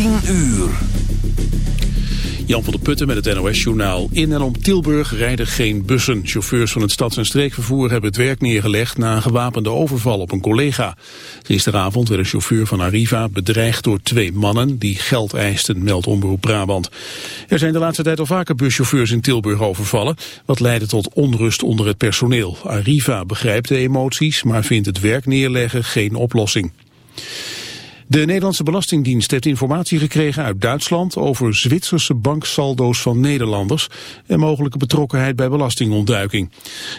10 uur. Jan van der Putten met het NOS-journaal. In en om Tilburg rijden geen bussen. Chauffeurs van het stads- en streekvervoer hebben het werk neergelegd... na een gewapende overval op een collega. Gisteravond werd een chauffeur van Arriva bedreigd door twee mannen... die geld eisten, meldt Omroep Brabant. Er zijn de laatste tijd al vaker buschauffeurs in Tilburg overvallen... wat leidde tot onrust onder het personeel. Arriva begrijpt de emoties, maar vindt het werk neerleggen geen oplossing. De Nederlandse Belastingdienst heeft informatie gekregen uit Duitsland over Zwitserse banksaldo's van Nederlanders en mogelijke betrokkenheid bij belastingontduiking.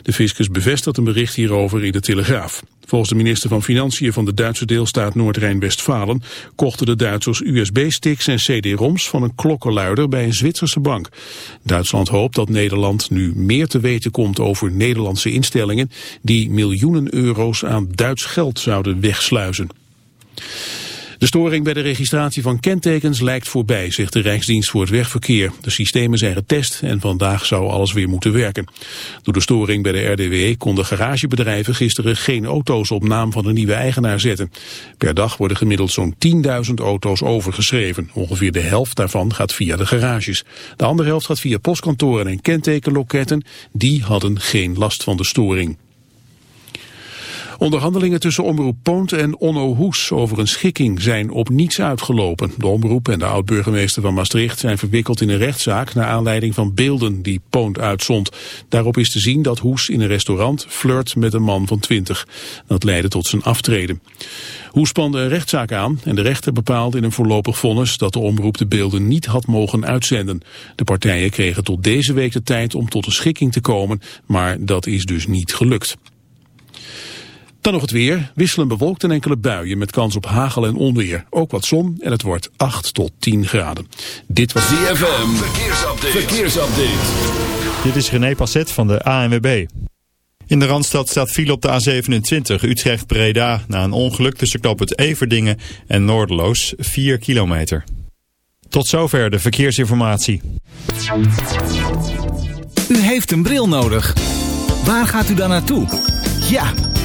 De fiscus bevestigt een bericht hierover in de Telegraaf. Volgens de minister van Financiën van de Duitse deelstaat Noord-Rijn-Westfalen kochten de Duitsers USB-sticks en CD-ROMs van een klokkenluider bij een Zwitserse bank. Duitsland hoopt dat Nederland nu meer te weten komt over Nederlandse instellingen die miljoenen euro's aan Duits geld zouden wegsluizen. De storing bij de registratie van kentekens lijkt voorbij, zegt de Rijksdienst voor het Wegverkeer. De systemen zijn getest en vandaag zou alles weer moeten werken. Door de storing bij de RDW konden garagebedrijven gisteren geen auto's op naam van de nieuwe eigenaar zetten. Per dag worden gemiddeld zo'n 10.000 auto's overgeschreven. Ongeveer de helft daarvan gaat via de garages. De andere helft gaat via postkantoren en kentekenloketten. Die hadden geen last van de storing. Onderhandelingen tussen Omroep Poont en Onno Hoes over een schikking zijn op niets uitgelopen. De Omroep en de oud-burgemeester van Maastricht zijn verwikkeld in een rechtszaak naar aanleiding van beelden die Poont uitzond. Daarop is te zien dat Hoes in een restaurant flirt met een man van 20. Dat leidde tot zijn aftreden. Hoes spande een rechtszaak aan en de rechter bepaalde in een voorlopig vonnis dat de omroep de beelden niet had mogen uitzenden. De partijen kregen tot deze week de tijd om tot een schikking te komen, maar dat is dus niet gelukt. Dan nog het weer. Wisselen bewolkt en enkele buien met kans op hagel en onweer. Ook wat zon en het wordt 8 tot 10 graden. Dit was DFM. Verkeersupdate. Verkeersupdate. Dit is René Passet van de ANWB. In de Randstad staat file op de A27 Utrecht-Breda... na een ongeluk tussen knop het Everdingen en Noorderloos 4 kilometer. Tot zover de verkeersinformatie. U heeft een bril nodig. Waar gaat u dan naartoe? Ja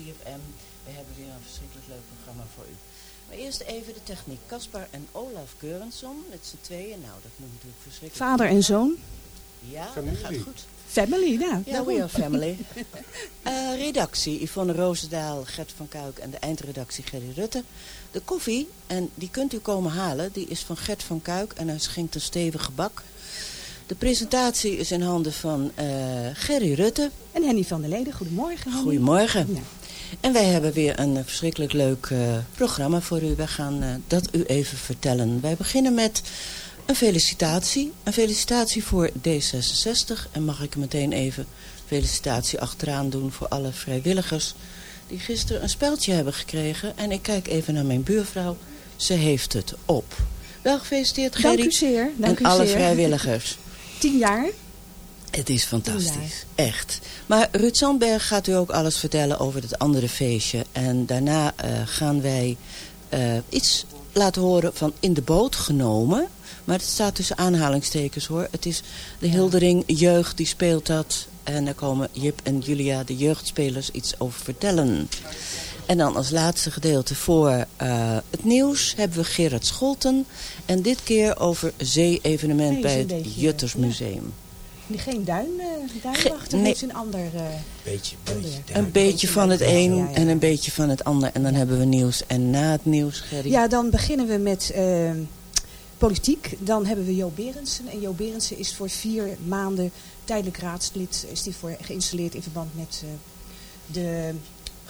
CFM. We hebben weer een verschrikkelijk leuk programma voor u. Maar eerst even de techniek. Caspar en Olaf Keurensson, met z'n tweeën. Nou, dat moet natuurlijk verschrikkelijk Vader en zoon. Ja, dat gaat goed. Family, nou. Ja, we are family. uh, redactie Yvonne Roosendaal, Gert van Kuik en de eindredactie Gerry Rutte. De koffie, en die kunt u komen halen, die is van Gert van Kuik en hij schenkt een stevige bak. De presentatie is in handen van uh, Gerry Rutte. En Henny van der Leden. Goedemorgen. Henny. Goedemorgen. Ja. En wij hebben weer een verschrikkelijk leuk uh, programma voor u. Wij gaan uh, dat u even vertellen. Wij beginnen met een felicitatie. Een felicitatie voor D66. En mag ik meteen even felicitatie achteraan doen voor alle vrijwilligers... die gisteren een speldje hebben gekregen. En ik kijk even naar mijn buurvrouw. Ze heeft het op. Wel gefeliciteerd, Gerry. Dank u zeer. Dank en u alle zeer. vrijwilligers. Tien jaar. Het is fantastisch, echt. Maar Ruud Sandberg gaat u ook alles vertellen over het andere feestje. En daarna uh, gaan wij uh, iets laten horen van In de Boot genomen. Maar het staat tussen aanhalingstekens hoor. Het is de Hildering Jeugd die speelt dat. En daar komen Jip en Julia, de jeugdspelers, iets over vertellen. En dan als laatste gedeelte voor uh, het nieuws hebben we Gerard Scholten. En dit keer over zee-evenement bij het Juttersmuseum. Geen duin, uh, duinwachter, Ge- nee. een ander... uh, Beetje, ander. beetje. Een beetje van het een Ja, ja. en een beetje van het ander. En dan hebben we nieuws. En na het nieuws, Gerry. Ja, dan beginnen we met uh, politiek. Dan hebben we Jo Berendsen. En Jo Berendsen is voor vier maanden tijdelijk raadslid. Is die voor geïnstalleerd in verband met uh, de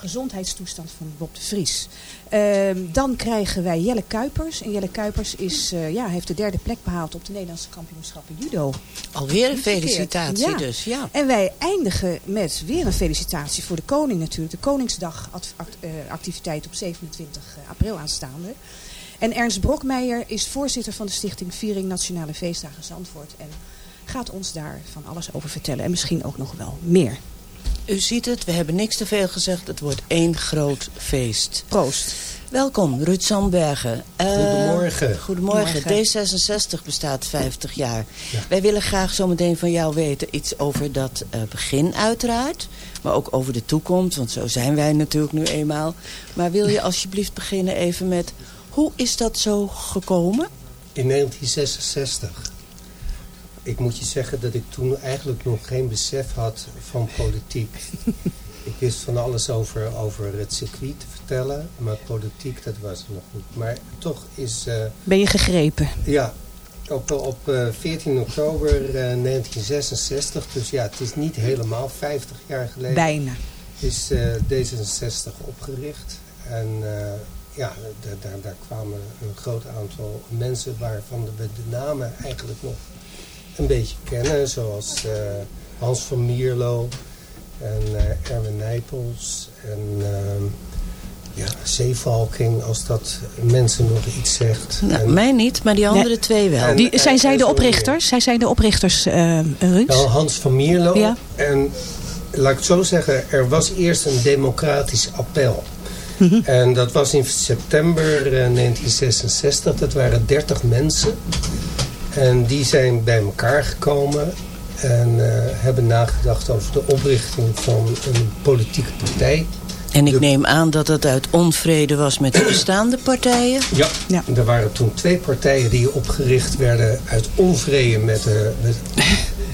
gezondheidstoestand van Bob de Vries. Uh, dan krijgen wij Jelle Kuipers. En Jelle Kuipers is, uh, ja, heeft de derde plek behaald op de Nederlandse kampioenschappen judo. Alweer een felicitatie Ja. dus, ja. En wij eindigen met weer een felicitatie voor de koning natuurlijk. De Koningsdag act- act- eh, activiteit op 27 april aanstaande. En Ernst Brokmeijer is voorzitter van de stichting Viering Nationale Feestdagen Zandvoort. En gaat ons daar van alles over vertellen. En misschien ook nog wel meer. U ziet het, we hebben niks te veel gezegd. Het wordt één groot feest. Proost. Welkom, Ruud Sandbergen. Eh, Goedemorgen. Goedemorgen. Goedemorgen. D66 bestaat 50 jaar. Ja. Wij willen graag zometeen van jou weten iets over dat eh, begin uiteraard. Maar ook over de toekomst, want zo zijn wij natuurlijk nu eenmaal. Maar wil je alsjeblieft beginnen even met... Hoe is dat zo gekomen? In 1966. Ik moet je zeggen dat ik toen eigenlijk nog geen besef had van politiek. ik wist van alles over, over het circuit te vertellen, maar politiek dat was nog niet. Maar toch is, uh, Ben je gegrepen? ja, op, op uh, 14 oktober uh, 1966, dus ja, het is niet helemaal 50 jaar geleden, Bijna. is uh, D66 opgericht. En ja, daar, daar kwamen een groot aantal mensen waarvan we de namen eigenlijk nog een beetje kennen. Zoals uh, Hans van Mierlo en uh, Erwin Nijpels en uh, ja, zeevalking, als dat mensen nog iets zegt. Nou, en, mij niet, maar die andere nee. twee wel. En- Die, zijn zij de oprichters? Zij zijn de oprichters, uh, Ruud? Nou, Hans van Mierlo. Ja. En laat ik het zo zeggen, er was eerst een democratisch appel. Mhm. En dat was in september eh, 1966. Dat waren 30 mensen. En die zijn bij elkaar gekomen en eh, hebben nagedacht over de oprichting van een politieke partij. En ik De- neem aan dat het uit onvrede was met de bestaande partijen. Ja. Ja. Er waren toen twee partijen die opgericht werden uit onvrede met de, met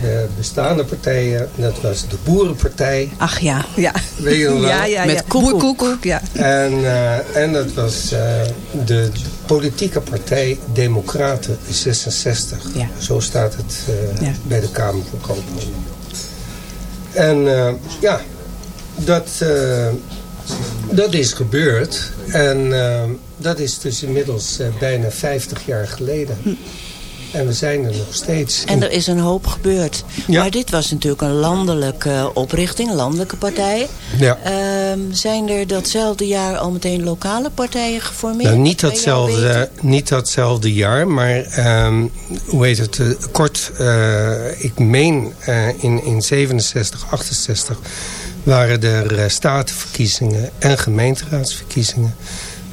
de bestaande partijen. Dat was de Boerenpartij. Ach ja, ja. Weet je nog wel? Ja, ja, Met ja. koekoek. Ja. En, eh, en dat was eh, de politieke partij Democraten 66. Ja. Zo staat het eh, Ja. bij de Kamer van Koophandel. En eh, ja, dat, eh, dat is gebeurd. En eh, dat is dus inmiddels eh, bijna 50 jaar geleden. En we zijn er nog steeds. En er is een hoop gebeurd. Ja. Maar dit was natuurlijk een landelijke oprichting, een landelijke partij. Ja. Ehm, zijn er datzelfde jaar al meteen lokale partijen geformeerd? Nou, niet datzelfde, niet datzelfde jaar, maar ehm, hoe heet het, eh, kort, eh, ik meen in, in 67, 68, waren er eh, statenverkiezingen en gemeenteraadsverkiezingen.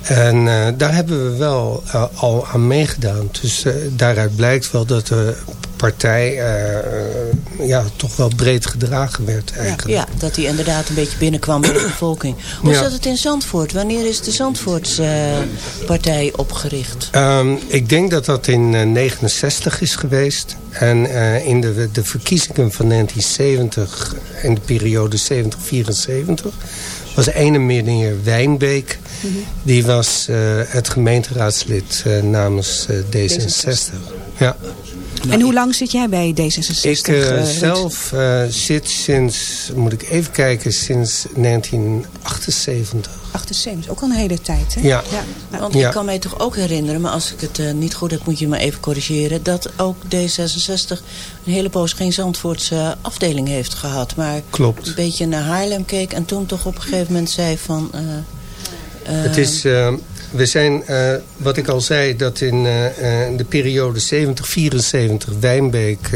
En eh, daar hebben we wel eh, al aan meegedaan. Dus eh, daaruit blijkt wel dat de partij ja, toch wel breed gedragen werd eigenlijk. Ja, dat hij inderdaad een beetje binnenkwam bij de bevolking. Hoe Ja. zat het in Zandvoort? Wanneer is de Zandvoortse partij opgericht? Ehm, ik denk dat dat in eh, 69 is geweest. En in de, de verkiezingen van 1970, in de periode 70-74... was ene meneer Wijnbeek. Die was eh, het gemeenteraadslid eh, namens eh, D66. Ja. En hoe lang zit jij bij D66? Ik eh, eh, zelf eh, zit sinds, moet ik even kijken, sinds 1978. 78, ook al een hele tijd, hè? Ja. Want Ja. ik kan mij toch ook herinneren, maar als ik het niet goed heb, moet je me even corrigeren. Dat ook D66 een hele poos geen Zandvoortse afdeling heeft gehad. Maar Klopt. een beetje naar Haarlem keek en toen toch op een gegeven moment zei van... Het is, eh, we zijn, eh, wat ik al zei, dat in eh, eh, de periode 70-74 Wijnbeek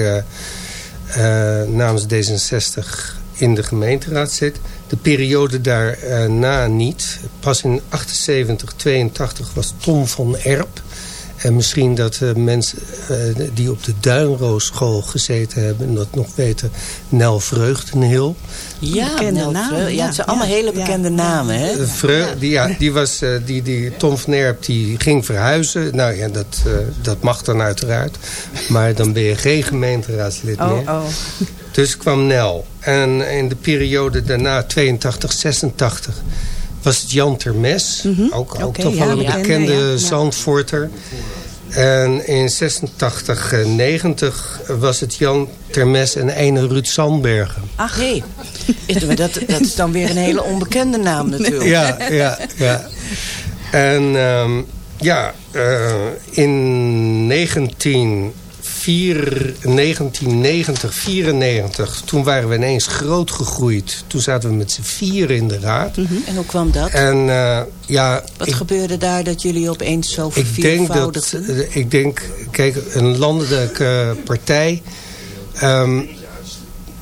namens D66 in de gemeenteraad zit. De periode daarna niet. Pas in 78, 82 was Tom van Erp. En misschien dat eh, mensen eh, die op de Duinroos-school gezeten hebben... dat nog weten, Nel Vreugdenhil. ja, bekende Nel naam, Vreu- ja, het zijn allemaal Ja, hele bekende ja. namen, hè? Eh, die, ja, die was, eh, die, die, Tom van Erp die ging verhuizen. Nou ja, dat, eh, dat mag dan uiteraard. Maar dan ben je geen gemeenteraadslid Oh, meer. oh. Dus kwam Nel. En in de periode daarna, 82, 86, was het Jan Termes. Ook, ook Oké, toch ja, wel een bekende, bekende ja, ja. Zandvoorter. En in 86, eh, 90 was het Jan Termes en ene Ruud Sandbergen. Ach, hé. Maar dat, dat is dan weer een hele onbekende naam natuurlijk. Ja, ja, ja. En ehm, ja, eh, in 1904, 1990, 94, toen waren we ineens groot gegroeid. Toen zaten we met z'n vier in de raad. En hoe kwam dat? En eh, ja, Wat ik, gebeurde daar dat jullie opeens zo ik denk dat, verviervoudigden? eh, ik denk, kijk, een landelijke partij ehm,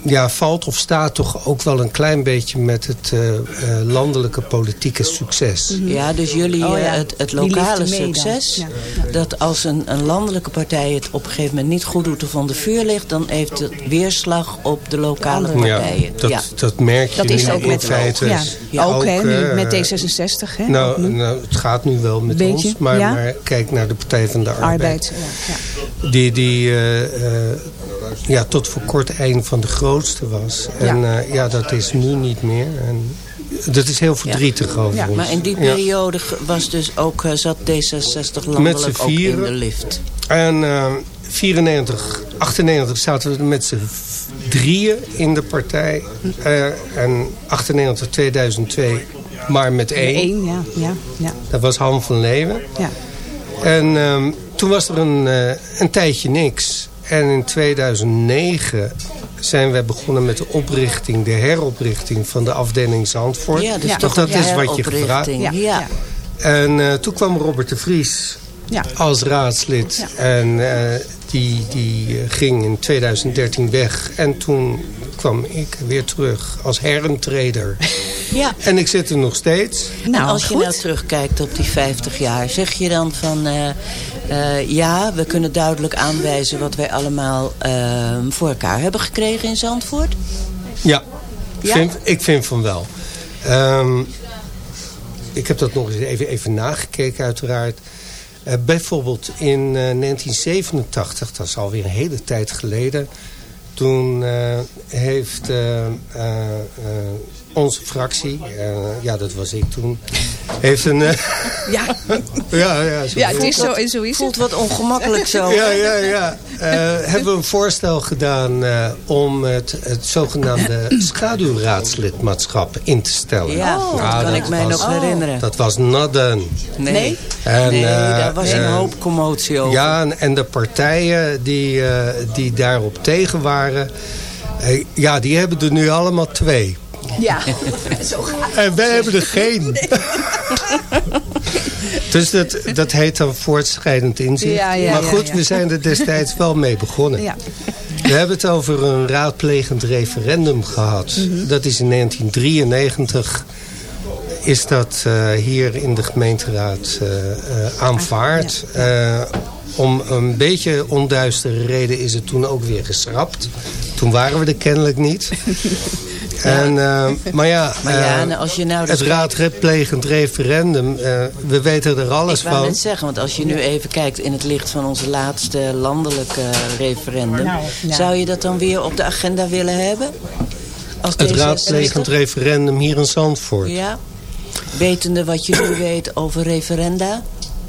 ja, valt of staat toch ook wel een klein beetje met het eh, eh, landelijke politieke succes. Ja, dus jullie, Oh eh, ja, het, het lokale succes... Ja, dat als een, een landelijke partij het op een gegeven moment niet goed doet of van de vuur ligt... dan heeft het weerslag op de lokale partijen. Ja, dat, ja. dat merk je Dat is nu ook in met feite. ja, Ja, ook, hè, nu met D66, hè? Nou, nu. nou, het gaat nu wel met Beetje, ons, maar, ja? maar kijk naar de Partij van de Arbeid. Arbeid, ja. ja. Die, die eh, eh, ja, tot voor kort een van de grootste was. En Ja. ja, ja dat is nu niet meer. En dat is heel verdrietig over Ja, ons. Maar in die Ja. periode was dus ook, eh, zat D66 landelijk ook in de lift. En eh 94, 98 zaten we met z'n drieën in de partij. Eh, en 98, 2002 maar met één. Ja, ja, ja, Dat was Han van Leeuwen. ja. En ehm, toen was er een, eh, een tijdje niks. En in 2009 zijn we begonnen met de oprichting, de heroprichting van de afdeling Zandvoort. Ja, dus Ja. toch dat is wat je gevraagd heroprichting. Ja. En eh, toen kwam Robert de Vries Ja. als raadslid. En eh, die, die eh, ging in 2013 weg. En toen kwam ik weer terug als herentreder. Ja. en ik zit er nog steeds. Nou, en als je goed. nou terugkijkt op die 50 jaar, zeg je dan van... eh, eh, ja, we kunnen duidelijk aanwijzen wat wij allemaal eh, voor elkaar hebben gekregen in Zandvoort? Ja, Ja? Vind, ik vind van wel. Ehm, ik heb dat nog eens even, even nagekeken uiteraard. Eh, bijvoorbeeld in eh, 1987, dat is alweer een hele tijd geleden... toen eh, heeft eh, eh, eh, onze fractie, eh, ja dat was ik toen... heeft een... Ja, ja, ja, zo ja, het is zo en zo is Voelt het. wat ongemakkelijk zo. ja, ja, ja. Eh, hebben we een voorstel gedaan eh, om het, het zogenaamde schaduwraadslidmaatschap in te stellen. Ja, Oh. dat Ja, kan dat ik mij was- nog herinneren. Dat was done. Nee, Nee? En, nee eh, daar was een hoop commotie over. Ja, en, en de partijen die, eh, die daarop tegen waren... eh, ja, die hebben er nu allemaal twee. Ja, zo gaat het. En wij hebben er geen. dus dat, dat heet dan voortschrijdend inzicht. Ja, ja, maar goed, ja. we zijn er destijds wel mee begonnen. Ja. We hebben het over een raadplegend referendum gehad. Mhm. Dat is in 1993 is dat eh, hier in de gemeenteraad eh, eh, aanvaard. Eh, om een beetje onduistere reden is het toen ook weer geschrapt. Toen waren we er kennelijk niet. En, eh, maar ja, Maar ja, eh, en als je nou... dus het raadplegend referendum, eh, we weten er alles Ik wou van. net zeggen, want als je nu even kijkt in het licht van onze laatste landelijke referendum... Nou, ja. zou je dat dan weer op de agenda willen hebben? Als Het D66? raadplegend referendum hier in Zandvoort. Ja, wetende wat je nu weet over referenda.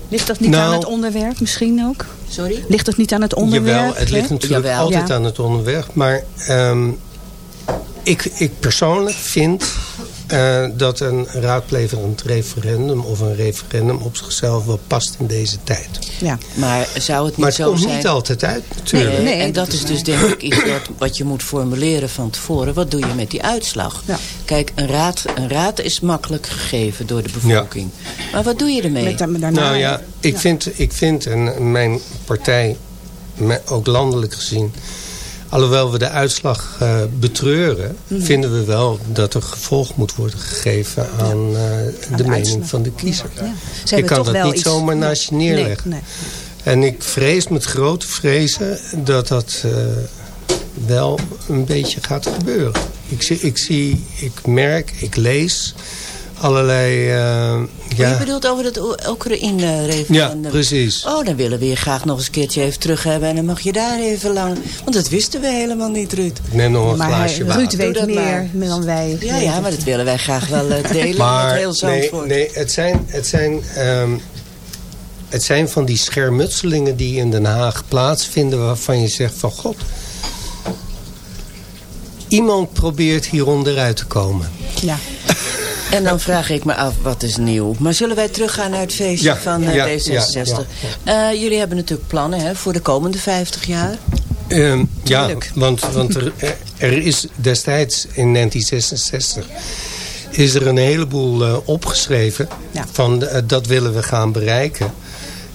Ligt dat niet Nou- aan het onderwerp misschien ook? Sorry? Ligt het niet aan het onderwerp? Jawel, het ligt hè? natuurlijk Jawel. altijd Ja. aan het onderwerp. Maar ehm, ik, ik persoonlijk vind eh, dat een raadplegerend referendum of een referendum op zichzelf wel past in deze tijd. Ja. Maar zou het niet Maar het zo komt zijn... niet altijd uit natuurlijk. Nee, Nee, en dat dat is dus denk ik iets wat, wat je moet formuleren van tevoren. Wat doe je met die uitslag? Ja. Kijk, een raad, een raad is makkelijk gegeven door de bevolking. Maar wat doe je ermee? Met, da- daarna, Nou ja, ik vind, ik vind en mijn partij, ook landelijk gezien... alhoewel we de uitslag eh, betreuren... Mhm. vinden we wel dat er gevolg moet worden gegeven aan eh, de mening van de kiezer. Ja. Je kan toch dat niet iets- zomaar naast je Nee, neerleggen. nee. En ik vrees met grote vrezen dat dat eh, wel een beetje gaat gebeuren. Ik zie, ik, zie, ik merk, ik lees allerlei... eh, Je ja, bedoelt over het O- Oekraïne-referendum? ja, precies. Oh, dan willen we je graag nog eens een keertje even terug hebben. En dan mag je daar even lang... Want dat wisten we helemaal niet, Ruud. Ik neem nog een Maar hij, glaasje Ruud water. weet dat meer maar. dan wij. Ja, ja, maar dat willen wij graag wel eh, delen met Maar heel nee, nee het, zijn, het, zijn, ehm, het zijn van die schermutselingen die in Den Haag plaatsvinden... waarvan je zegt van god... Iemand probeert hier onderuit te komen. Ja. En dan vraag ik me af, wat is nieuw? Maar zullen wij teruggaan naar het feestje Ja, van eh, ja, D66? ja, Eh, jullie hebben natuurlijk plannen hè, voor de komende 50 jaar. Ehm, ja, want, want er, er is destijds in 1966 is er een heleboel eh, opgeschreven van eh, dat willen we gaan bereiken.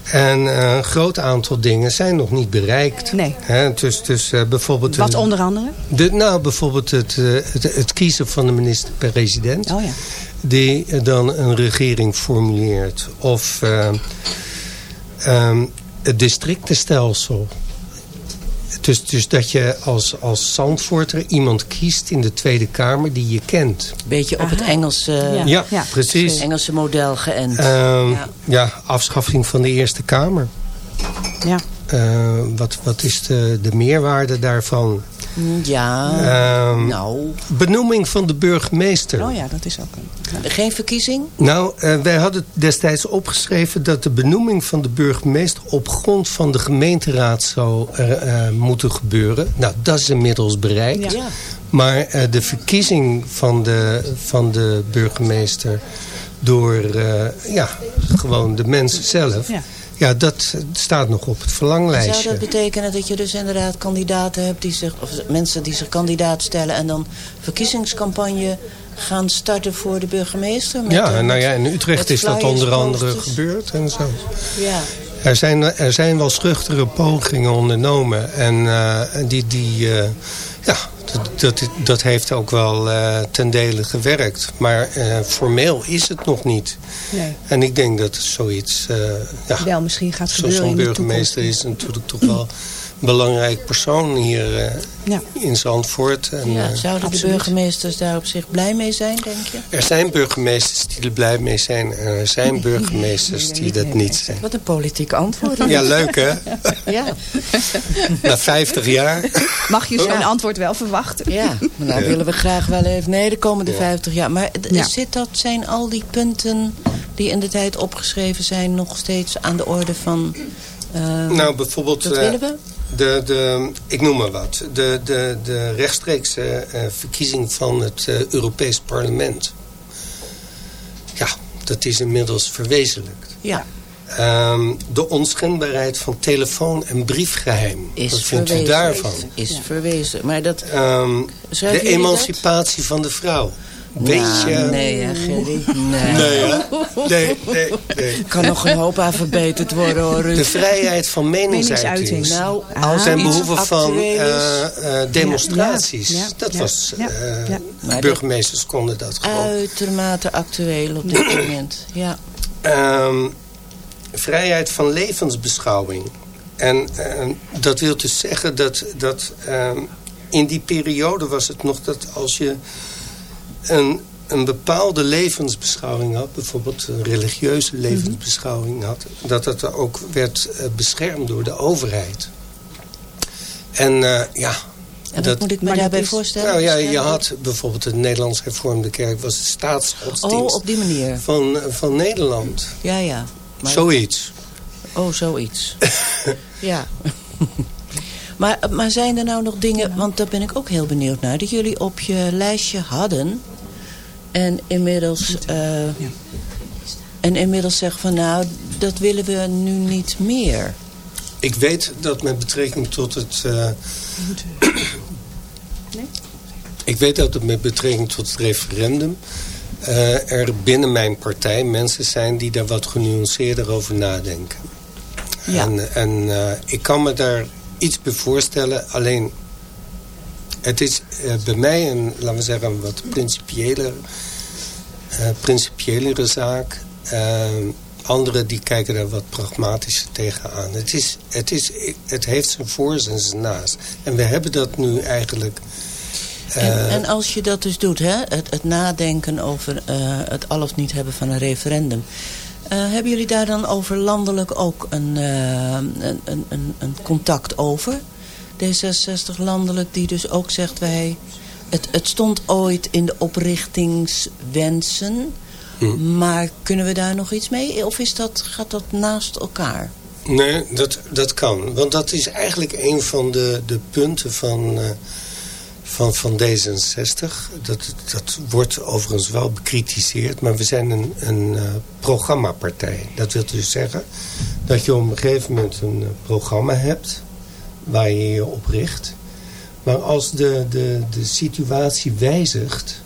En eh, een groot aantal dingen zijn nog niet bereikt. Nee. Hè, dus dus eh, bijvoorbeeld... Wat een- onder andere? de, nou, bijvoorbeeld het, eh, het, het kiezen van de minister-president. Oh ja. Die dan een regering formuleert. Of eh, ehm, het districtenstelsel. Dus, dus dat je als, als Zandvoorter iemand kiest in de Tweede Kamer die je kent. Beetje op het. Engelse, Ja. Ja, ja. precies. Engelse model geënt. Ehm, Ja. ja. afschaffing van de Eerste Kamer. Ja. Eh, wat, wat is de, de meerwaarde daarvan? ja, Ehm, nou, Benoeming van de burgemeester. Oh ja, dat is ook een... geen verkiezing? Nou, eh, wij hadden destijds opgeschreven dat de benoeming van de burgemeester op grond van de gemeenteraad zou eh, moeten gebeuren. Nou, dat is inmiddels bereikt. Ja. Maar de verkiezing van de, van de burgemeester door ja, gewoon de mensen zelf. Ja. Ja. dat staat nog op het verlanglijstje. Zou dat betekenen dat je dus inderdaad kandidaten hebt die zich, of mensen die zich kandidaat stellen en dan verkiezingscampagne gaan starten voor de burgemeester? Met ja, nou ja, in Utrecht is dat onder andere gebeurd en zo. Ja. Er zijn, er zijn wel schuchtere pogingen ondernomen. En eh, die, die, eh, ja, dat, dat, heeft ook wel eh, ten dele gewerkt. Maar formeel is het nog niet. Nee. En ik denk dat zoiets... ja, Wel misschien gaat gebeuren Zo'n in de burgemeester is natuurlijk toch wel belangrijk persoon hier eh, Ja. in Zandvoort. En, Ja, eh, zouden de burgemeesters daar op zich blij mee zijn, denk je? er zijn burgemeesters die er blij mee zijn. En er zijn burgemeesters die dat niet zijn. Wat een politiek antwoord. Ja, leuk hè? Ja, Na 50 jaar. Mag je zo'n antwoord wel verwachten? ja. Maar nou Ja. willen we graag wel even... Nee, de komende Ja. 50 jaar. Maar zit dat, zijn al die punten die in de tijd opgeschreven zijn... nog steeds aan de orde van... eh, Nou, bijvoorbeeld... dat eh, willen we? De, de, ik noem maar wat. De, de, de rechtstreekse eh, verkiezing van het eh, Europees Parlement. Ja, dat is inmiddels verwezenlijkt. Ja, Ehm, de onschendbaarheid van telefoon- en briefgeheim. is Wat vindt u daarvan? Is verwezen. Maar dat... Ehm, de dat? emancipatie van de vrouw. Beetje... Nou, nee, hè, Gerry? Nee. Nee, hè? Nee, nee, nee. Kan nog een hoop aan verbeterd worden, hoor, Ruud. De vrijheid van meningsuiting. Meningsuiting. Nou, Ah. Ten iets behoeve van eh, eh, demonstraties. Ja, ja, dat ja, was... ja, ja. Maar burgemeesters konden dat gewoon. Uitermate actueel op dit moment, ja. Ehm, vrijheid van levensbeschouwing. En dat wil dus zeggen dat, dat ehm, in die periode was het nog dat als je een, een bepaalde levensbeschouwing had, bijvoorbeeld een religieuze levensbeschouwing had, dat dat ook werd eh, beschermd door de overheid. En eh, ja, En wat dat- moet ik me dat daarbij is- voorstellen? nou ja, je had bijvoorbeeld de Nederlands hervormde kerk was de staatsgodsdienst Oh, op die manier. van, van Nederland. Ja, ja. Maar, Zoiets. Oh, zoiets. ja. maar, maar zijn er nou nog dingen, want daar ben ik ook heel benieuwd naar... die jullie op je lijstje hadden... en inmiddels, eh, en inmiddels zeggen van... nou, dat willen we nu niet meer. Ik weet dat met betrekking tot het... eh, ik weet dat het met betrekking tot het referendum... eh, er binnen mijn partij mensen zijn die daar wat genuanceerder over nadenken. Ja. En, en eh, ik kan me daar iets bij voorstellen. Alleen, het is eh, bij mij een, laten we zeggen, wat principiële, eh principiëlere zaak. Eh, anderen die kijken daar wat pragmatischer tegenaan. Het, is, het, is, het heeft zijn voor's en zijn naast. En we hebben dat nu eigenlijk... En, en als je dat dus doet, hè, het, het nadenken over het al of niet hebben van een referendum... hebben jullie daar dan over landelijk ook een, een, een, een contact over? D66 landelijk die dus ook zegt wij... Het, het stond ooit in de oprichtingswensen... Maar kunnen we daar nog iets mee? Of is dat, gaat dat naast elkaar? Nee, dat, dat kan. Want dat is eigenlijk een van de, de punten van, eh, van, van D66. Dat, dat wordt overigens wel bekritiseerd. Maar we zijn een, een eh, programmapartij. Dat wil dus zeggen dat je op een gegeven moment een eh, programma hebt... waar je je op richt. Maar als de, de, de situatie wijzigt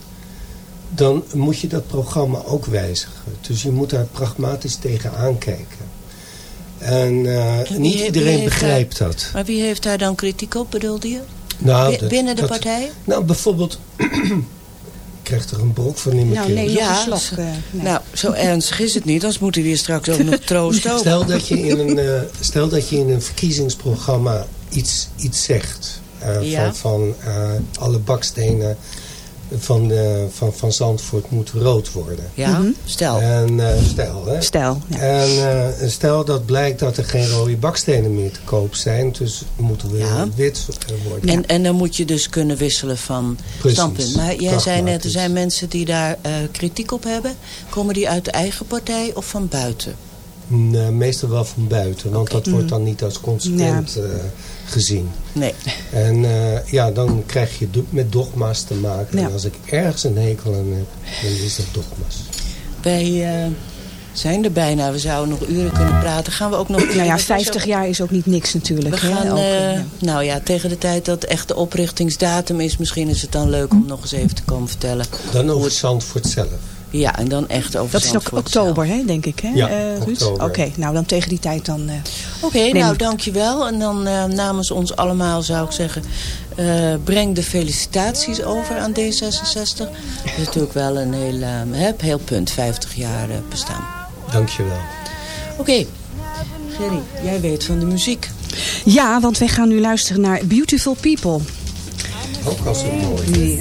dan moet je dat programma ook wijzigen. Dus je moet daar pragmatisch tegen aankijken. En eh, En niet heeft- iedereen begrijpt dat. Maar wie heeft daar dan kritiek op, bedoelde je? Nou, Binnen de dat- partij? Nou, bijvoorbeeld... ik krijg er een brok van in mijn Nou, nee, Ja, slok. eh, nee. Nou, zo ernstig is het niet. Anders moeten we hier straks ook nog troosten. ook. Stel dat je in een, eh, stel dat je in een verkiezingsprogramma iets, iets zegt. eh, Ja. Van, van eh, alle bakstenen van, de, van, van Zandvoort moeten rood worden. Ja, Mhm. stel. En eh, stel, hè. Stijl. Ja. En eh, stel dat blijkt dat er geen rode bakstenen meer te koop zijn. Dus moeten we Ja. wit worden. En, en dan moet je dus kunnen wisselen van Precies. standpunt. Maar jij zei net, er zijn mensen die daar eh, kritiek op hebben. Komen die uit de eigen partij of van buiten? Nee, meestal wel van buiten. Want dat wordt dan niet als consequent eh, gezien. Nee. En eh, ja, dan krijg je met dogma's te maken. Ja. En als ik ergens een hekel aan heb, dan is dat dogma's. Wij eh, zijn er bijna. We zouden nog uren kunnen praten. Gaan we ook nog... Nou ja, 50 jaar is ook niet niks natuurlijk. We gaan, ook, eh, ja. nou ja, tegen de tijd dat echt de oprichtingsdatum is... misschien is het dan leuk om nog eens even te komen vertellen. Dan over Zandvoort zelf. Ja, en dan echt over Dat is nog oktober, hè, denk ik, hè, Ja, eh, Ruud? Oké, nou dan tegen die tijd dan... eh, Oké, nou dankjewel. En dan eh, namens ons allemaal zou ik zeggen... eh, breng de felicitaties over aan D66. Dat is natuurlijk wel een heel, eh, hè, heel punt, 50 jaar bestaan. Dankjewel. Oké, Gerry, jij weet van de muziek. Ja, want wij gaan nu luisteren naar Beautiful People. Ook als het mooi.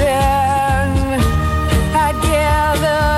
I gather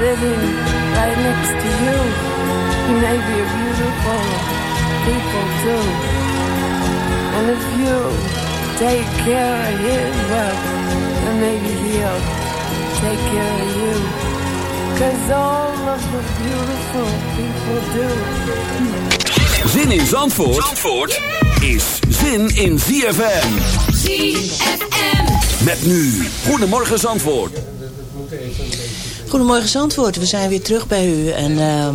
sitting right next to you. He may be a beautiful people too. And if you take care of him, well, then maybe he'll take care of you. Cause all of the beautiful people do. Zin in Zandvoort, Zandvoort is zin in ZFM. ZFM. Met nu, Goedemorgen Zandvoort. Goedemorgen Zandvoort, we zijn weer terug bij u. En eh,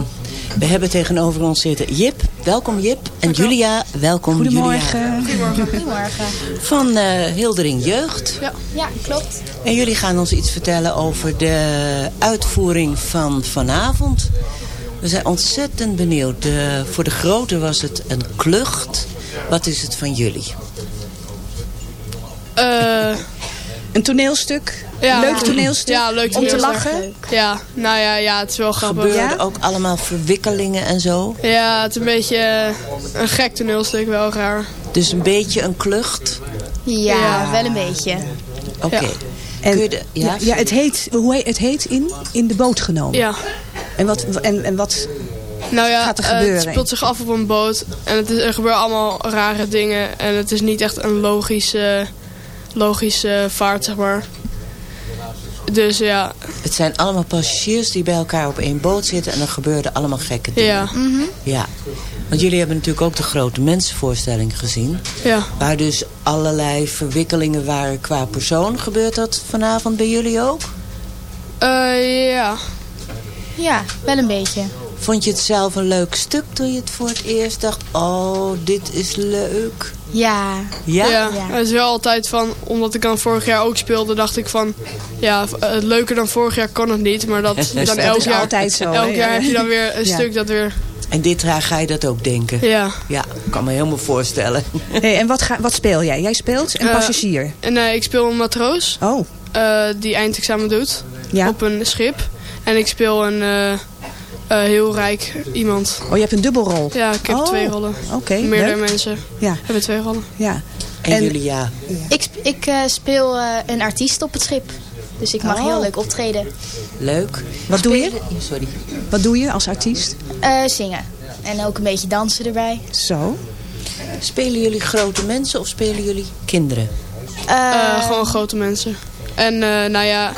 we hebben tegenover ons zitten Jip. Welkom Jip. En Julia, welkom Julia. Goedemorgen. Goedemorgen. Van eh, Hildering Jeugd. Ja, ja, klopt. En jullie gaan ons iets vertellen over de uitvoering van vanavond. We zijn ontzettend benieuwd. De, voor de grote was het een klucht. Wat is het van jullie? Eh, Een toneelstuk? Ja. Leuk toneelstuk? Ja, leuk Om te lachen? Ja, nou ja, ja, het is wel grappig. Gebeurden ook allemaal verwikkelingen en zo? Ja, het is een beetje eh, een gek toneelstuk, wel raar. Dus een beetje een klucht? Ja, Ja. wel een beetje. Oké. Ja. En, de- ja, ja, ja, het heet, hoe heet, het heet in, in de boot genomen. Ja, En, wat, en, en wat nou ja, Gaat er eh, gebeuren? het speelt zich af op een boot. En het is, er gebeuren allemaal rare dingen. En het is niet echt een logische, logische vaart, zeg maar. Dus ja, Het zijn allemaal passagiers die bij elkaar op één boot zitten en er gebeurden allemaal gekke dingen. ja, Ja. Want jullie hebben natuurlijk ook de grote mensenvoorstelling gezien. ja. Waar dus allerlei verwikkelingen waren qua persoon. Gebeurt dat vanavond bij jullie ook? Eh, ja. Ja, wel een beetje. Vond je het zelf een leuk stuk toen je het voor het eerst dacht... Oh, dit is leuk. Ja. Ja? Ja, Ja. het is wel altijd van, omdat ik dan vorig jaar ook speelde, dacht ik van, ja, eh, leuker dan vorig jaar kan het niet, maar dat dan dat elk is jaar, altijd zo. elk jaar heb je dan weer een Ja. stuk dat weer, En dit jaar ga je dat ook denken? ja. Ja, ik kan me helemaal voorstellen. Hey, en wat, ga, wat speel jij? Jij speelt een Eh, passagier. En eh, ik speel een matroos Oh, eh, die eindexamen doet ja. op een schip. En ik speel een eh, eh, heel rijk iemand. Oh, je hebt een dubbelrol. Ja, ik heb Oh, twee rollen. Oké, Meerdere leuk. mensen Ja, hebben twee rollen. ja. En, En- jullie ja. Ik, ik eh, speel eh, een artiest op het schip. Dus ik mag Oh. heel leuk optreden. Leuk. Wat doe je? Sorry. Wat doe je als artiest? Eh, zingen. En ook een beetje dansen erbij. Zo. Spelen jullie grote mensen of spelen jullie kinderen? Gewoon grote mensen. En eh, nou ja,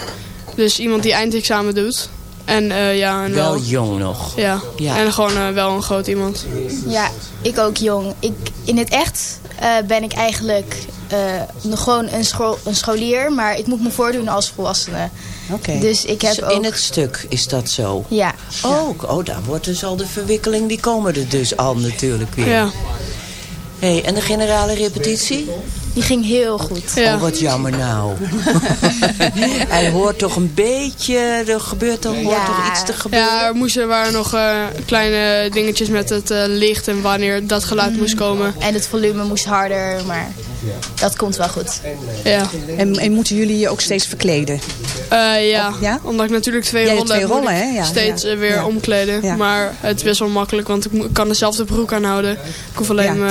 dus iemand die eindexamen doet. En eh, ja, en Wel wel, jong nog. ja. Ja. En gewoon eh, wel een groot iemand. Ja, ik ook jong. Ik, in het echt eh, ben ik eigenlijk eh, nog gewoon een, school, een scholier. Maar ik moet me voordoen als volwassene. Oké. Dus ik heb Zo ook... In het stuk is dat zo. Ja. Oh, oh, daar wordt dus al de verwikkeling, die komen er dus al natuurlijk weer. Ja. hey, en de generale repetitie? Die ging heel goed. Oh, wat jammer nou. Hij hoort toch een beetje, er gebeurt toch, hoort toch iets te gebeuren? Ja, er moesten, waren nog eh, kleine dingetjes met het eh, licht en wanneer dat geluid moest komen. En het volume moest harder, maar dat komt wel goed. Ja. En, en moeten jullie je ook steeds verkleden? Eh, ja. ja, omdat ik natuurlijk twee Jij hebt rollen twee rollen, hè? Ja, steeds ja. weer Ja. omkleden. Ja. Maar het is best wel makkelijk, want ik kan dezelfde broek aanhouden. Ik hoef alleen...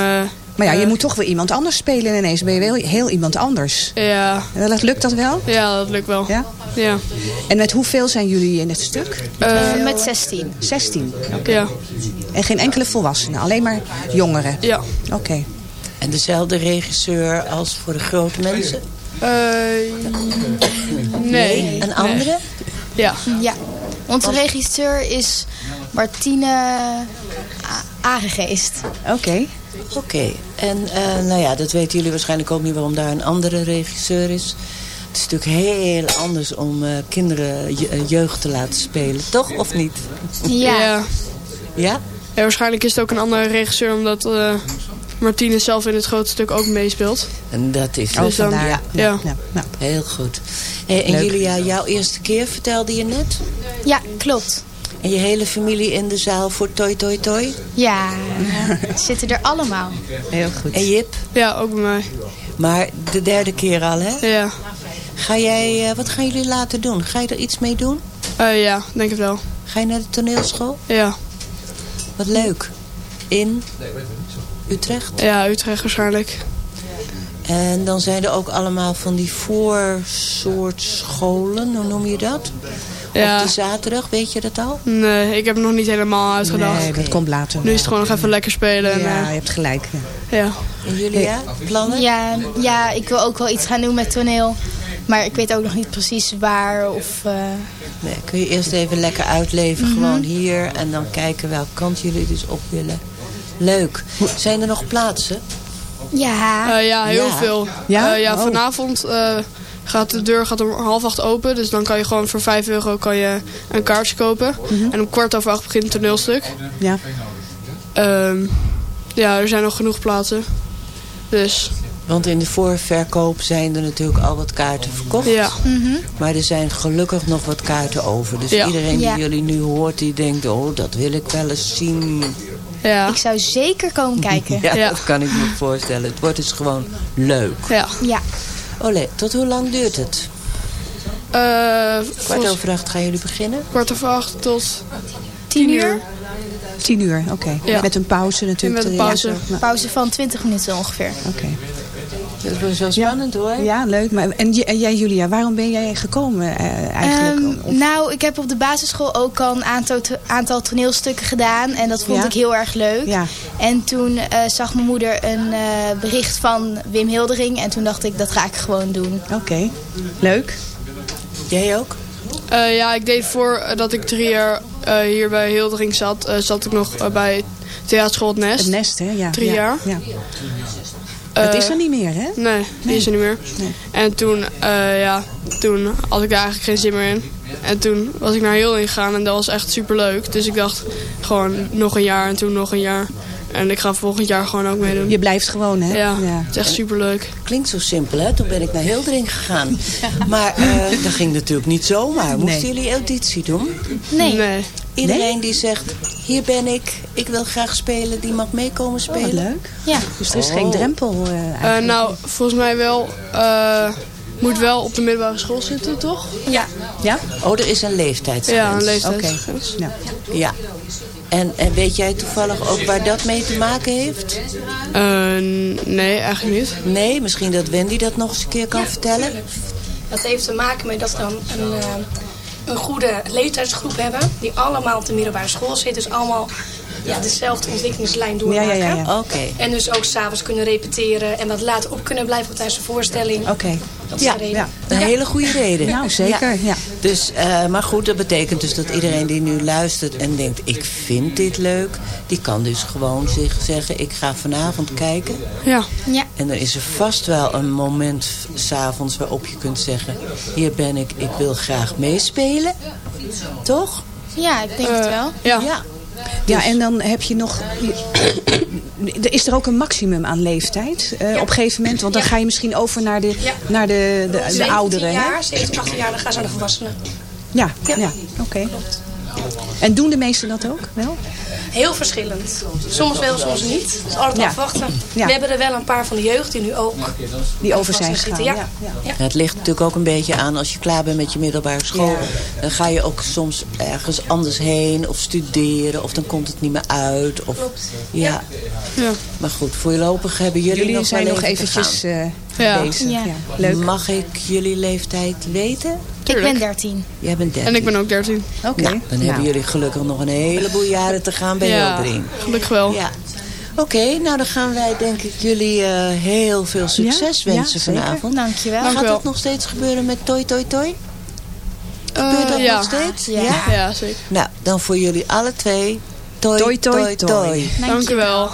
Eh, Maar ja, je eh, moet toch weer iemand anders spelen en ineens ben je wel heel iemand anders. Ja. Wel, Lukt dat wel? Ja, dat lukt wel. Ja? Ja. En met hoeveel zijn jullie in het stuk? Eh, met 16. 16? Ja. En geen enkele volwassenen, alleen maar jongeren? Ja. Oké. En dezelfde regisseur als voor de grote mensen? Eh, nee. Een andere? Ja. Ja. Onze regisseur is Martine A- Agegeest. Oké. Oké, en eh, nou ja, dat weten jullie waarschijnlijk ook niet waarom daar een andere regisseur is. Het is natuurlijk heel anders om eh, kinderen je- eh, jeugd te laten spelen, toch? Of niet? Ja. Ja. Ja? Ja, waarschijnlijk is het ook een andere regisseur, omdat eh Martine zelf in het grote stuk ook meespeelt. En dat is Oh, dus dan, vandaar. ja. Ja. Ja. Heel goed. Hey, en Leuk. Julia, jouw eerste keer vertelde je net? Ja, klopt. En je hele familie in de zaal voor Toi Toi Toi? Ja, zitten er allemaal. Heel goed. En Jip? Ja, ook bij mij. Maar de derde keer al, hè? Ja. Ga jij, eh, wat gaan jullie later doen? Ga je er iets mee doen? Eh, ja, denk het wel. Ga je naar de toneelschool? Ja. Wat leuk. In Utrecht? Ja, Utrecht waarschijnlijk. En dan zijn er ook allemaal van die voorsoort scholen, hoe noem je dat? Ja. Op de zaterdag, weet je dat al? Nee, ik heb het nog niet helemaal uitgedacht. Nee, dat komt later. Nu is het gewoon nog even lekker spelen. En, Ja, eh, je hebt gelijk. ja. ja. En Julia, plannen? Ja, ja, ik wil ook wel iets gaan doen met toneel. Maar ik weet ook nog niet precies waar of... eh, Nee, kun je eerst even lekker uitleven, Mhm. gewoon hier. En dan kijken welke kant jullie dus op willen. Leuk. Zijn er nog plaatsen? ja. Eh, ja, heel Ja. veel. Ja? Eh, ja Oh. vanavond eh, gaat de deur gaat om half acht open. Dus dan kan je gewoon voor 5 euro kan je een kaartje kopen. Mhm. En om kwart over acht begint het toneelstuk. Ja. Ehm, ja, er zijn nog genoeg plaatsen. Dus Want in de voorverkoop zijn er natuurlijk al wat kaarten verkocht. ja. Mhm. Maar er zijn gelukkig nog wat kaarten over. Dus Ja. iedereen die Ja. jullie nu hoort, die denkt... oh, dat wil ik wel eens zien. Ja. Ik zou zeker komen kijken. Ja, Ja. dat kan ik me voorstellen. Het wordt dus gewoon leuk. Ja. Ja. Olé, tot hoe lang duurt het? Eh, Kwart over acht gaan jullie beginnen? kwart over acht tot Tien uur. Tien uur, oké. Ja. Met een pauze natuurlijk. En met een Ja, pauze. zo. Nou, Pauze van 20 minuten ongeveer. Oké. Dat wordt wel spannend hoor. Ja, leuk. Maar, en, jij Julia, waarom ben jij gekomen eh, eigenlijk? Ehm, Of- nou, ik heb op de basisschool ook al een aantal, aantal toneelstukken gedaan. En dat vond Ja? ik heel erg leuk. Ja. En toen eh, zag mijn moeder een eh, bericht van Wim Hildering. En toen dacht ik, dat ga ik gewoon doen. Oké, leuk. Jij ook? Eh, ja, ik deed voordat ik drie jaar eh, hier bij Hildering zat, zat ik nog bij Theaterschool Het Nest. Het nest, hè? Ja. Drie ja, jaar. Ja. Eh, dat is er niet meer, hè? Nee, die is er niet meer. Nee. En toen, eh, ja, toen had ik daar eigenlijk geen zin meer in. En toen was ik naar Hildering gegaan en dat was echt super leuk. Dus ik dacht gewoon nog een jaar en toen nog een jaar. En ik ga volgend jaar gewoon ook meedoen. Je blijft gewoon, hè? Ja, het is echt super leuk. Klinkt zo simpel, hè? Toen ben ik naar Hildering gegaan. Maar eh, dat ging natuurlijk niet zomaar. Moesten Nee. jullie auditie doen? Nee. Nee. Iedereen die zegt, hier ben ik, ik wil graag spelen, die mag meekomen Oh, wat spelen. leuk. Ja. Dus er is Oh. geen drempel eh, Eh, eigenlijk. nou, volgens mij wel, eh, moet wel op de middelbare school zitten, toch? Ja. Ja? Oh, er is een leeftijdsgrens. Ja, een Oké. leeftijdsgrens. Ja. Ja. En, en weet jij toevallig ook waar dat mee te maken heeft? Nee, eigenlijk niet. Nee, misschien dat Wendy dat nog eens een keer kan vertellen. Dat heeft te maken met dat dan een, eh, een goede leeftijdsgroep hebben. Die allemaal op de middelbare school zitten. Dus allemaal ja, dezelfde ontwikkelingslijn Ja, doormaken. ja, ja. ja. Oké. En dus ook s'avonds kunnen repeteren. En wat later op kunnen blijven tijdens de voorstelling. Oké. Dat is Ja, de reden. ja. Een hele goede reden. Nou, zeker. Ja. Dus, eh, maar goed, dat betekent dus dat iedereen die nu luistert en denkt... ik vind dit leuk, die kan dus gewoon zich zeggen... ik ga vanavond kijken. Ja. Ja. En er is er vast wel een moment s'avonds waarop je kunt zeggen... hier ben ik, ik wil graag meespelen. Toch? Ja, ik denk het Eh, wel. Ja. Ja. Ja, en dan heb je nog... is er ook een maximum aan leeftijd eh, op een gegeven moment? Want dan ga je misschien over naar de, naar de, de, de, 17 ouderen. jaar, hè? 17, 18 jaar, dan gaan ze naar de volwassenen. Ja, ja. oké. En doen de meesten dat ook wel? Heel verschillend. Soms wel, soms niet. Dus altijd Ja. afwachten. Ja. We hebben er wel een paar van de jeugd die nu ook Die over zijn zitten. gegaan. Ja. Ja. Ja. Ja, het ligt natuurlijk ook een beetje aan als je klaar bent met je middelbare school. Dan ga je ook soms ergens anders heen of studeren of dan komt het niet meer uit. Of, ja. Ja. Maar goed, voorlopig hebben jullie, Jullie nog zijn wel nog eventjes gaan. Ja. bezig. Ja. Ja. Leuk. Mag ik jullie leeftijd weten? Ik ben 13. Jij bent 13. En ik ben ook 13. Oké. Nou, dan hebben jullie gelukkig nog een heleboel jaren te gaan bij Ja, gelukkig wel. Ja. Oké, nou dan gaan wij denk ik jullie eh, heel veel succes Ja, wensen ja, vanavond. Dankjewel. Gaat Dankjewel. dat nog steeds gebeuren met Toi Toi Toi? Gebeurt dat Eh, ja. nog steeds? Ja. Ja, zeker. Nou, dan voor jullie alle twee. Toi Toi Toi, Toi. toi, toi. Dank u wel.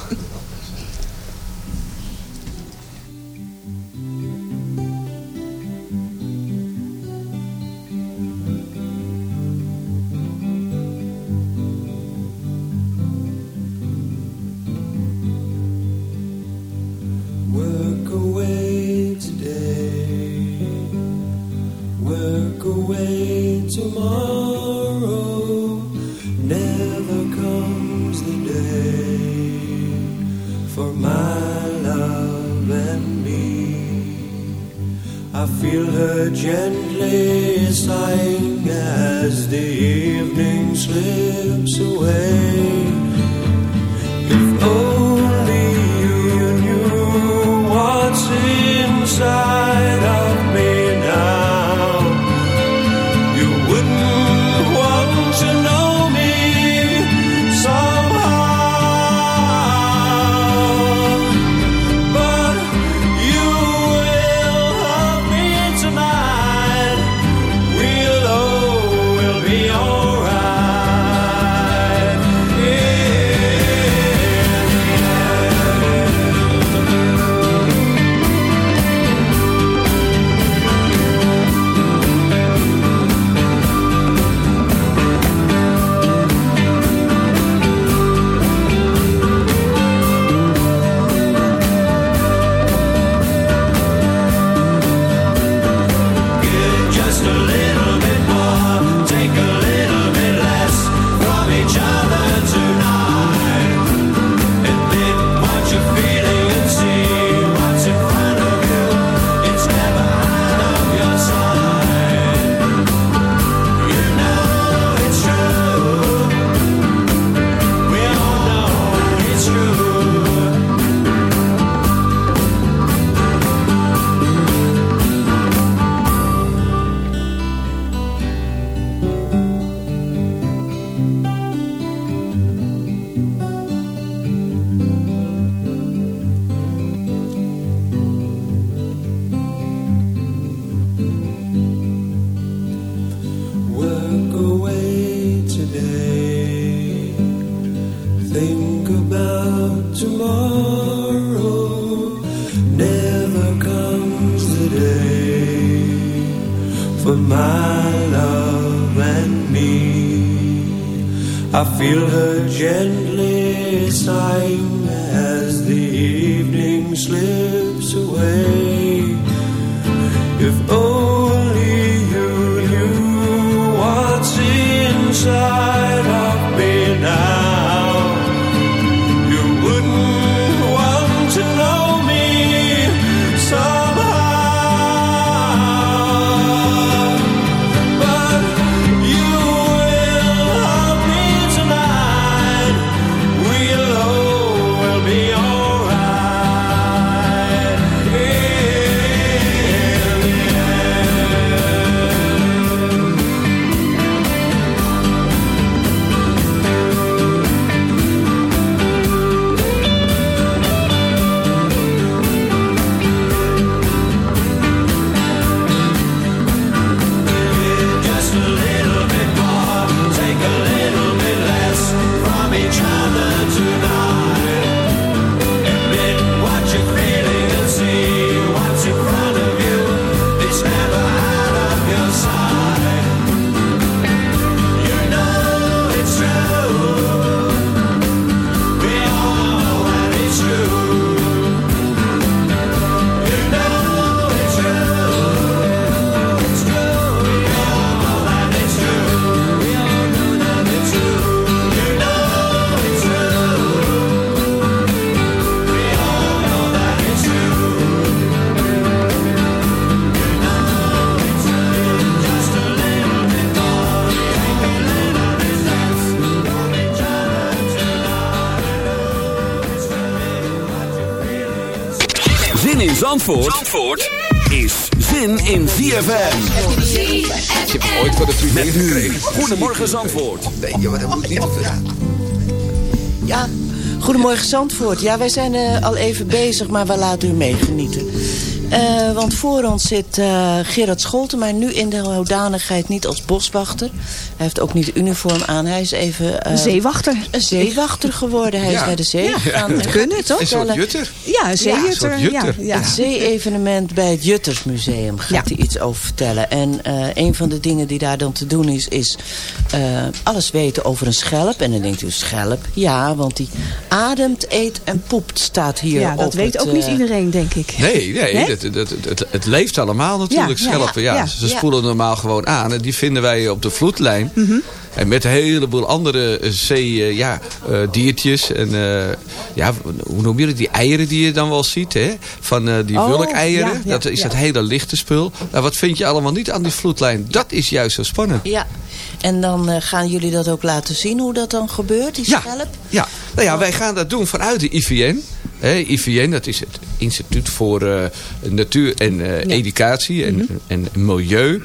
Zandvoort, is zin in ZFM. Ik heb ooit voor de tribune gekregen. Goedemorgen Zandvoort. Nee, joh, dat moet niet Ja, goedemorgen Zandvoort. Ja, wij zijn eh, al even bezig, maar we laten u meegenieten. Eh, want voor ons zit eh, Gerard Scholten, maar nu in de hoedanigheid niet als boswachter. Hij heeft ook niet de uniform aan. Hij is even... eh, Een zeewachter. Een zeewachter geworden. Hij is Ja. naar de zee Ja, gegaan. dat en kunnen, toch? Een soort vertellen. jutter. Ja, een zeejutter. Ja, ja. Het zee-evenement bij het Juttersmuseum gaat hij iets over vertellen. En eh, een van de dingen die daar dan te doen is, is eh, alles weten over een schelp. En dan denkt u, schelp? Ja, want die ademt, eet en poept staat hier Ja, dat op weet het, ook niet eh, iedereen, denk ik. Nee, nee, dat, dat, het, het leeft allemaal natuurlijk, Ja, ja, schelpen. Ja, ja, Ze ja. spoelen normaal gewoon aan en die vinden wij op de vloedlijn. Mhm. En met een heleboel andere eh, zee, eh, ja, eh, diertjes. En ja, hoe noem je het? Die eieren die je dan wel ziet, hè? Van die Oh, wulkeieren. ja, ja, dat is dat hele lichte spul. Nou, wat vind je allemaal niet aan die vloedlijn? Dat is juist zo spannend. Ja, en dan gaan jullie dat ook laten zien hoe dat dan gebeurt, die Ja. schelp? Ja, nou ja, wij gaan dat doen vanuit de IVN. IVN, dat is het Instituut voor Natuur en Educatie en, en Milieu.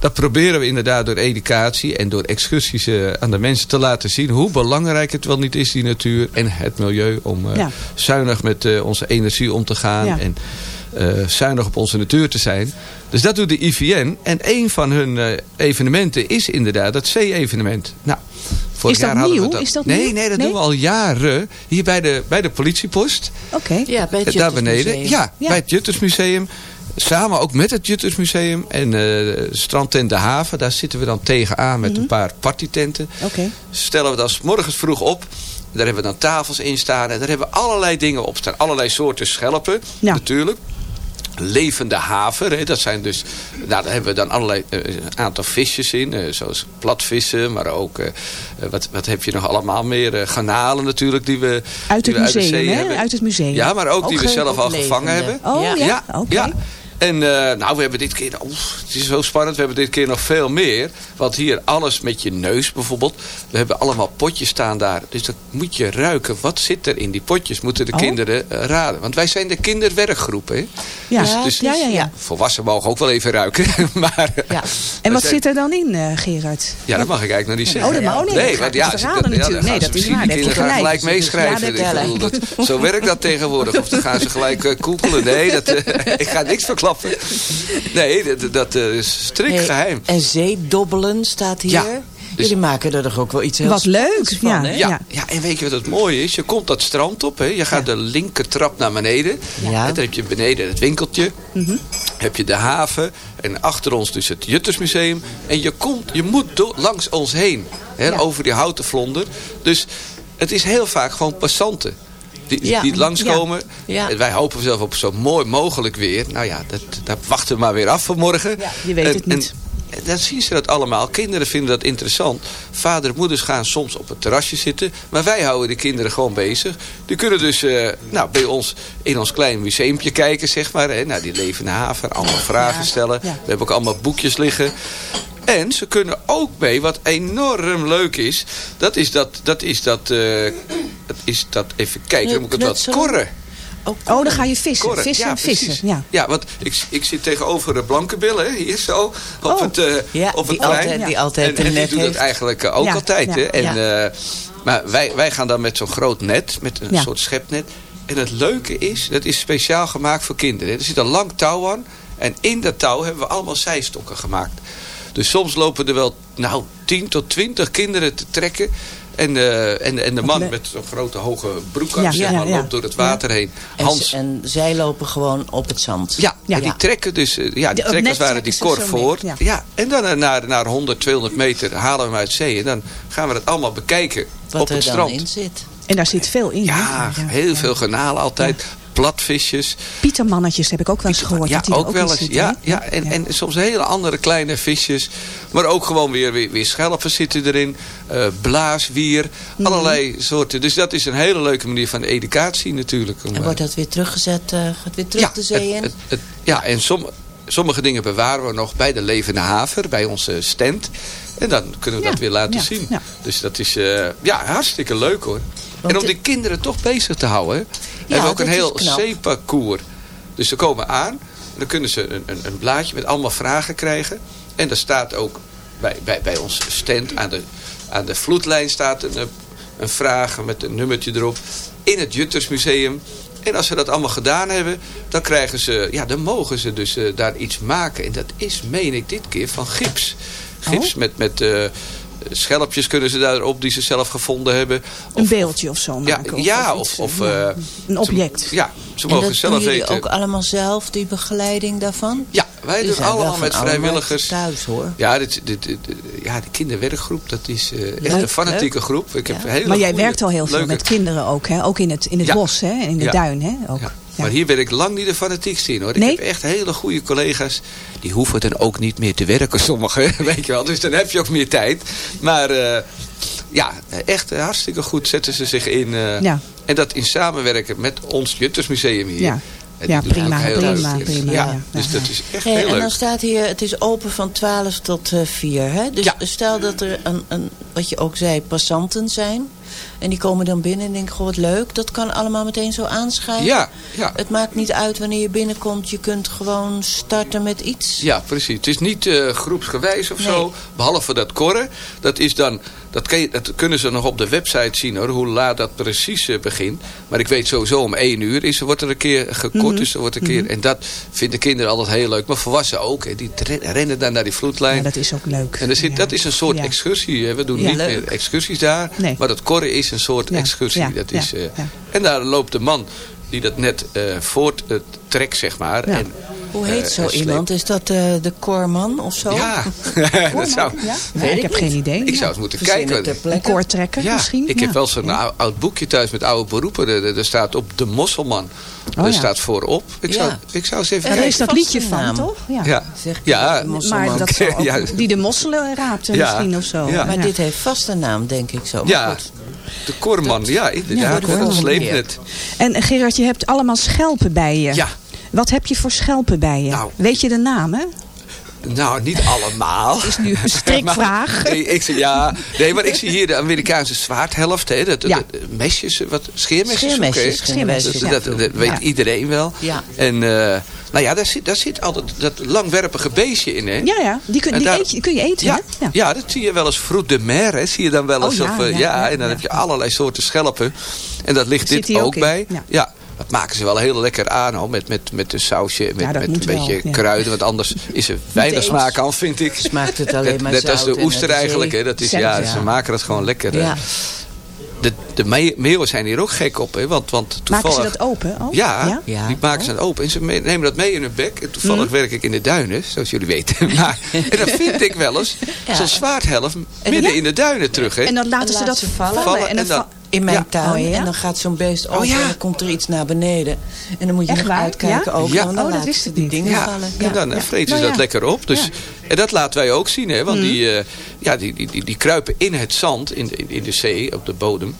Dat proberen we inderdaad door educatie en door excursies eh, aan de mensen te laten zien... hoe belangrijk het wel niet is, die natuur en het milieu... om eh, Ja. zuinig met eh, onze energie om te gaan Ja. en eh, zuinig op onze natuur te zijn. Dus dat doet de IVN. En een van hun eh, evenementen is inderdaad dat zee-evenement. Nou, vorig Is dat jaar nieuw? we dat. Is dat nee, nieuw? nee, dat Nee? doen we al jaren. Hier bij de, bij de politiepost. Oké. Ja, bij het daar beneden. Ja. bij het Juttersmuseum. Samen ook met het Juttersmuseum en eh strandtent De Haven. Daar zitten we dan tegenaan met een paar partytenten. Mhm. Oké. Stellen we dan 's morgens vroeg op. Daar hebben we dan tafels in staan. En daar hebben we allerlei dingen op staan. Allerlei soorten schelpen Ja. natuurlijk. Levende haver. Hè. Dat zijn dus, nou, daar hebben we dan allerlei eh, aantal visjes in. eh, zoals platvissen. Maar ook, wat, wat heb je nog allemaal meer? garnalen natuurlijk. Die we, Uit die het we museum, uit de zee hè? hebben. Uit het museum. Ja, maar ook, die we zelf al gevangen hebben. Oh, ja? Oké. En eh, nou, we hebben dit keer, oeh, het is zo spannend, we hebben dit keer nog veel meer. Want hier alles met je neus bijvoorbeeld. We hebben allemaal potjes staan daar. Dus dan moet je ruiken, wat zit er in die potjes? Moeten de Oh. kinderen eh, raden. Want wij zijn de kinderwerkgroep, hè. Ja. Dus, dus ja, ja, ja. volwassenen mogen ook wel even ruiken. maar, Ja. En wat zijn- zit er dan in, eh, Gerard? Ja, dat mag ik eigenlijk nog niet zeggen. Oh, dat mag- oh, nee, dat want niet natuurlijk. dan Nee, dat is waar, heb je gaan gelijk. meeschrijven. Ja, dat Ik dat- zo werkt dat tegenwoordig. Of dan gaan ze gelijk eh, koekelen. Nee, dat, eh, ik ga niks verklappen. Nee, dat, dat eh, is strikt geheim. En zeedobbelen staat hier. Dus- Jullie maken er toch ook wel iets heel Wat leuk, van, ja. hè? Ja, ja, en weet je wat het mooie is? Je komt dat strand op. Hè? Je gaat de linker trap naar beneden. Ja. En dan heb je beneden het winkeltje. Heb je de haven. En achter ons dus het Juttersmuseum. En je, komt, je moet langs ons heen. Hè? Ja. Over die houten vlonder. Dus het is heel vaak gewoon passanten. Die, Ja. die langskomen. Ja. En wij hopen zelf op zo mooi mogelijk weer. Nou ja, dat, dat wachten we maar weer af vanmorgen. Ja, je weet En- het niet. en dan zien ze dat allemaal. Kinderen vinden dat interessant. Vader en moeders gaan soms op het terrasje zitten. Maar wij houden de kinderen gewoon bezig. Die kunnen dus eh, nou, bij ons in ons klein museumpje kijken, zeg maar. Hè, naar die levende haven. Allemaal vragen stellen. We hebben ook allemaal boekjes liggen. En ze kunnen ook mee, wat enorm leuk is. Dat is dat, dat, is dat, eh, dat, is dat even kijken, dan moet ik het wat korren. Oh, dan ga je vissen. Korren. Vissen, ja, vissen. Ja. ja, want ik, ik zit tegenover de Blankenbil, hè, hier zo, op Oh. het, eh Ja, op het die plein. altijd- die altijd en, een en die doet het eigenlijk eh, ook Ja, altijd. ja, Hè? En, ja. eh, maar wij, wij gaan dan met zo'n groot net, met een Ja. soort schepnet. En het leuke is, dat is speciaal gemaakt voor kinderen. hè. Er zit een lang touw aan. En in dat touw hebben we allemaal zijstokken gemaakt. Dus soms lopen er wel nou, 10 tot 20 kinderen te trekken. En, eh, en, en de man met zo'n grote hoge broek aan Ja, zeg ja, maar, ja. loopt door het water heen. En, Hans en zij lopen gewoon op het zand. ja, Ja. en die trekken dus, eh, ja, die De- trekkers waren die trekken kor ze zo voor. Ja. ja. en dan eh, naar, naar 100, 200 meter halen we hem uit zee. En dan gaan we het allemaal bekijken Wat op er het dan strand. in zit. En daar zit veel in. Ja, heel veel garnalen altijd. Platvisjes. Pietermannetjes heb ik ook wel eens gehoord. Ja, dat die ook wel eens. zitten, Ja, ja, en, en soms hele andere kleine visjes. Maar ook gewoon weer, weer, weer schelpen zitten erin. eh, blaaswier. Mhm. Allerlei soorten. Dus dat is een hele leuke manier van educatie natuurlijk. Om, En eh, wordt dat weer teruggezet, eh, gaat weer terug de zee het- in? het- het- ja, en som, sommige dingen bewaren we nog bij de levende haver, bij onze stand. En dan kunnen we dat Ja, weer laten ja, zien. ja. Dus dat is eh, ja, hartstikke leuk hoor. En om de- die kinderen toch bezig te houden, hebben we ook een heel knap. zeeparcours. Dus ze komen aan. En dan kunnen ze een, een, een blaadje met allemaal vragen krijgen. En daar staat ook bij, bij, bij ons stand aan de, aan de vloedlijn staat een, eh, een vraag met een nummertje erop. In het Juttersmuseum. En als ze dat allemaal gedaan hebben, dan krijgen ze, ja, dan mogen ze dus eh, daar iets maken. En dat is, meen ik, dit keer van gips. Gips met, met eh, schelpjes kunnen ze daarop die ze zelf gevonden hebben. Een beeldje of zo Ja, maken. of- ja of of, iets, of eh, eh, een object. Ze, ja, ze En mogen dat zelf doen jullie weten. ook allemaal zelf, die begeleiding daarvan? Ja, wij Die doen allemaal met vrijwilligers. thuis, hoor. Ja, dit, dit, dit- ja, de kinderwerkgroep, dat is eh, echt Leuk, een fanatieke groep. Ik heb hele Maar jij goeie, werkt al heel veel leuke- met kinderen ook, hè? Ook in het, in het Ja. bos, hè? In de Ja. duin, hè? Ook. Maar hier ben ik lang niet de fanatiekste in hoor. Ik Nee? heb echt hele goede collega's. Die hoeven dan ook niet meer te werken, sommigen. Weet je wel. Dus dan heb je ook meer tijd. Maar eh, ja, echt eh, hartstikke goed zetten ze zich in. eh, Ja. En dat in samenwerken met ons Juttersmuseum hier. Ja. Prima, prima, prima, Ja, ja. dus Ja, dat is echt Hey, heel en dan staat hier, het is open van 12 tot eh 4. Hè? Dus stel dat er, een, een, wat je ook zei, passanten zijn. En die komen dan binnen en denken, goh wat leuk. Dat kan allemaal meteen zo aanschrijven. Ja, ja. Het maakt niet uit wanneer je binnenkomt. Je kunt gewoon starten met iets. Ja, precies. Het is niet eh, groepsgewijs of zo. Behalve dat korren. Dat, is dan, dat, je- dat kunnen ze nog op de website zien hoor. Hoe laat dat precies eh, begint. Maar ik weet sowieso om één uur is, wordt er een keer gekort. Mhm. Dus er wordt een keer, En dat vinden kinderen altijd heel leuk. Maar volwassenen ook. Hè. Die ren- rennen dan naar die vloedlijn. Ja, dat is ook leuk. En er zit, dat is een soort excursie. Hè. We doen niet Leuk. meer excursies daar. Nee. Maar dat korren is een soort excursie. dat is, eh. En daar loopt de man die dat net eh voorttrekt, zeg maar. En, Hoe heet eh, zo iemand? Is dat eh, de korman of zo? Ja, dat zou, Ja? Nee, ik heb geen idee. ik zou eens moeten Verzinnen kijken. Een koordtrekker Ja, misschien? ik ja. heb wel zo'n ou- oud boekje thuis met oude beroepen. Er, er- er staat op de mosselman. Oh, er ja. staat voorop. Ik zou, ik zou eens even En daar is dat liedje van, naam. toch? Ja. Ja, Zegt ja, de mosselman. Maar dat zou ook, Ja. die de mosselen raapte Ja. misschien of zo. Ja. Maar dit heeft vast een naam, denk ik zo. Maar ja goed. de korman. Ja, inderdaad. de Ja, keer. het. En eh, Gerard, je hebt allemaal schelpen bij je. Ja. Wat heb je voor schelpen bij je? Nou. Weet je de namen? Nou, niet allemaal. Dat is nu een strikvraag. Nee, ik zie, ja, nee, maar ik zie hier de Amerikaanse zwaardhelft. Hè, dat, dat- Ja. dat- mesjes, wat, scheermesjes. Scheermesjes Dat, weet Ja. iedereen wel. Ja. En eh, nou ja, daar zit, daar zit altijd dat langwerpige beestje in. Hè? Ja, ja. Die kun, die daar- eet je, kun je eten, Ja, hè? ja. Ja. dat zie je wel eens fruit de mer. Hè? Zie je dan wel Oh, eens. ja, of, eh, ja, en dan heb je allerlei soorten schelpen. En dat ligt Zit dit ook, ook bij. Ja. Dat maken ze wel heel lekker aan hoor. Met, met, met een sausje. Met, Ja, dat met een wel, beetje ja. kruiden. Want anders is er weinig smaak aan, vind ik. Smaakt het alleen Net- maar Net als zout de oester eigenlijk. Hè? Dat is, ja. Ze maken het gewoon lekker. Ja. De, de mee- meeuwen zijn hier ook gek op. Hè? Want, want toevallig... Maken ze dat open? Oh? Ja, Ja. die maken ze open. En ze me- nemen dat mee in hun bek. En toevallig werk ik in de duinen, zoals jullie weten. Maar, en dan vind ik wel eens Ja. zo'n zwaardhelft midden Ja? in de duinen terug. Hè? En dan laten En ze laat dat ze vallen. en dan en dan- va- In mijn Ja. tuin. Oh, ja? En dan gaat zo'n beest over ja. en dan komt er iets naar beneden. En dan moet je Echt nog waar? uitkijken Ja? ook. Ja. want dan Oh, dat wist ze die dingen Ja, vallen. en dan eh, vreten ze Nou dat ja. lekker op. Dus, Ja. En dat laten wij ook zien. Hè? Want die, eh, ja, die, die, die, die kruipen in het zand, in, in, in de zee, op de bodem.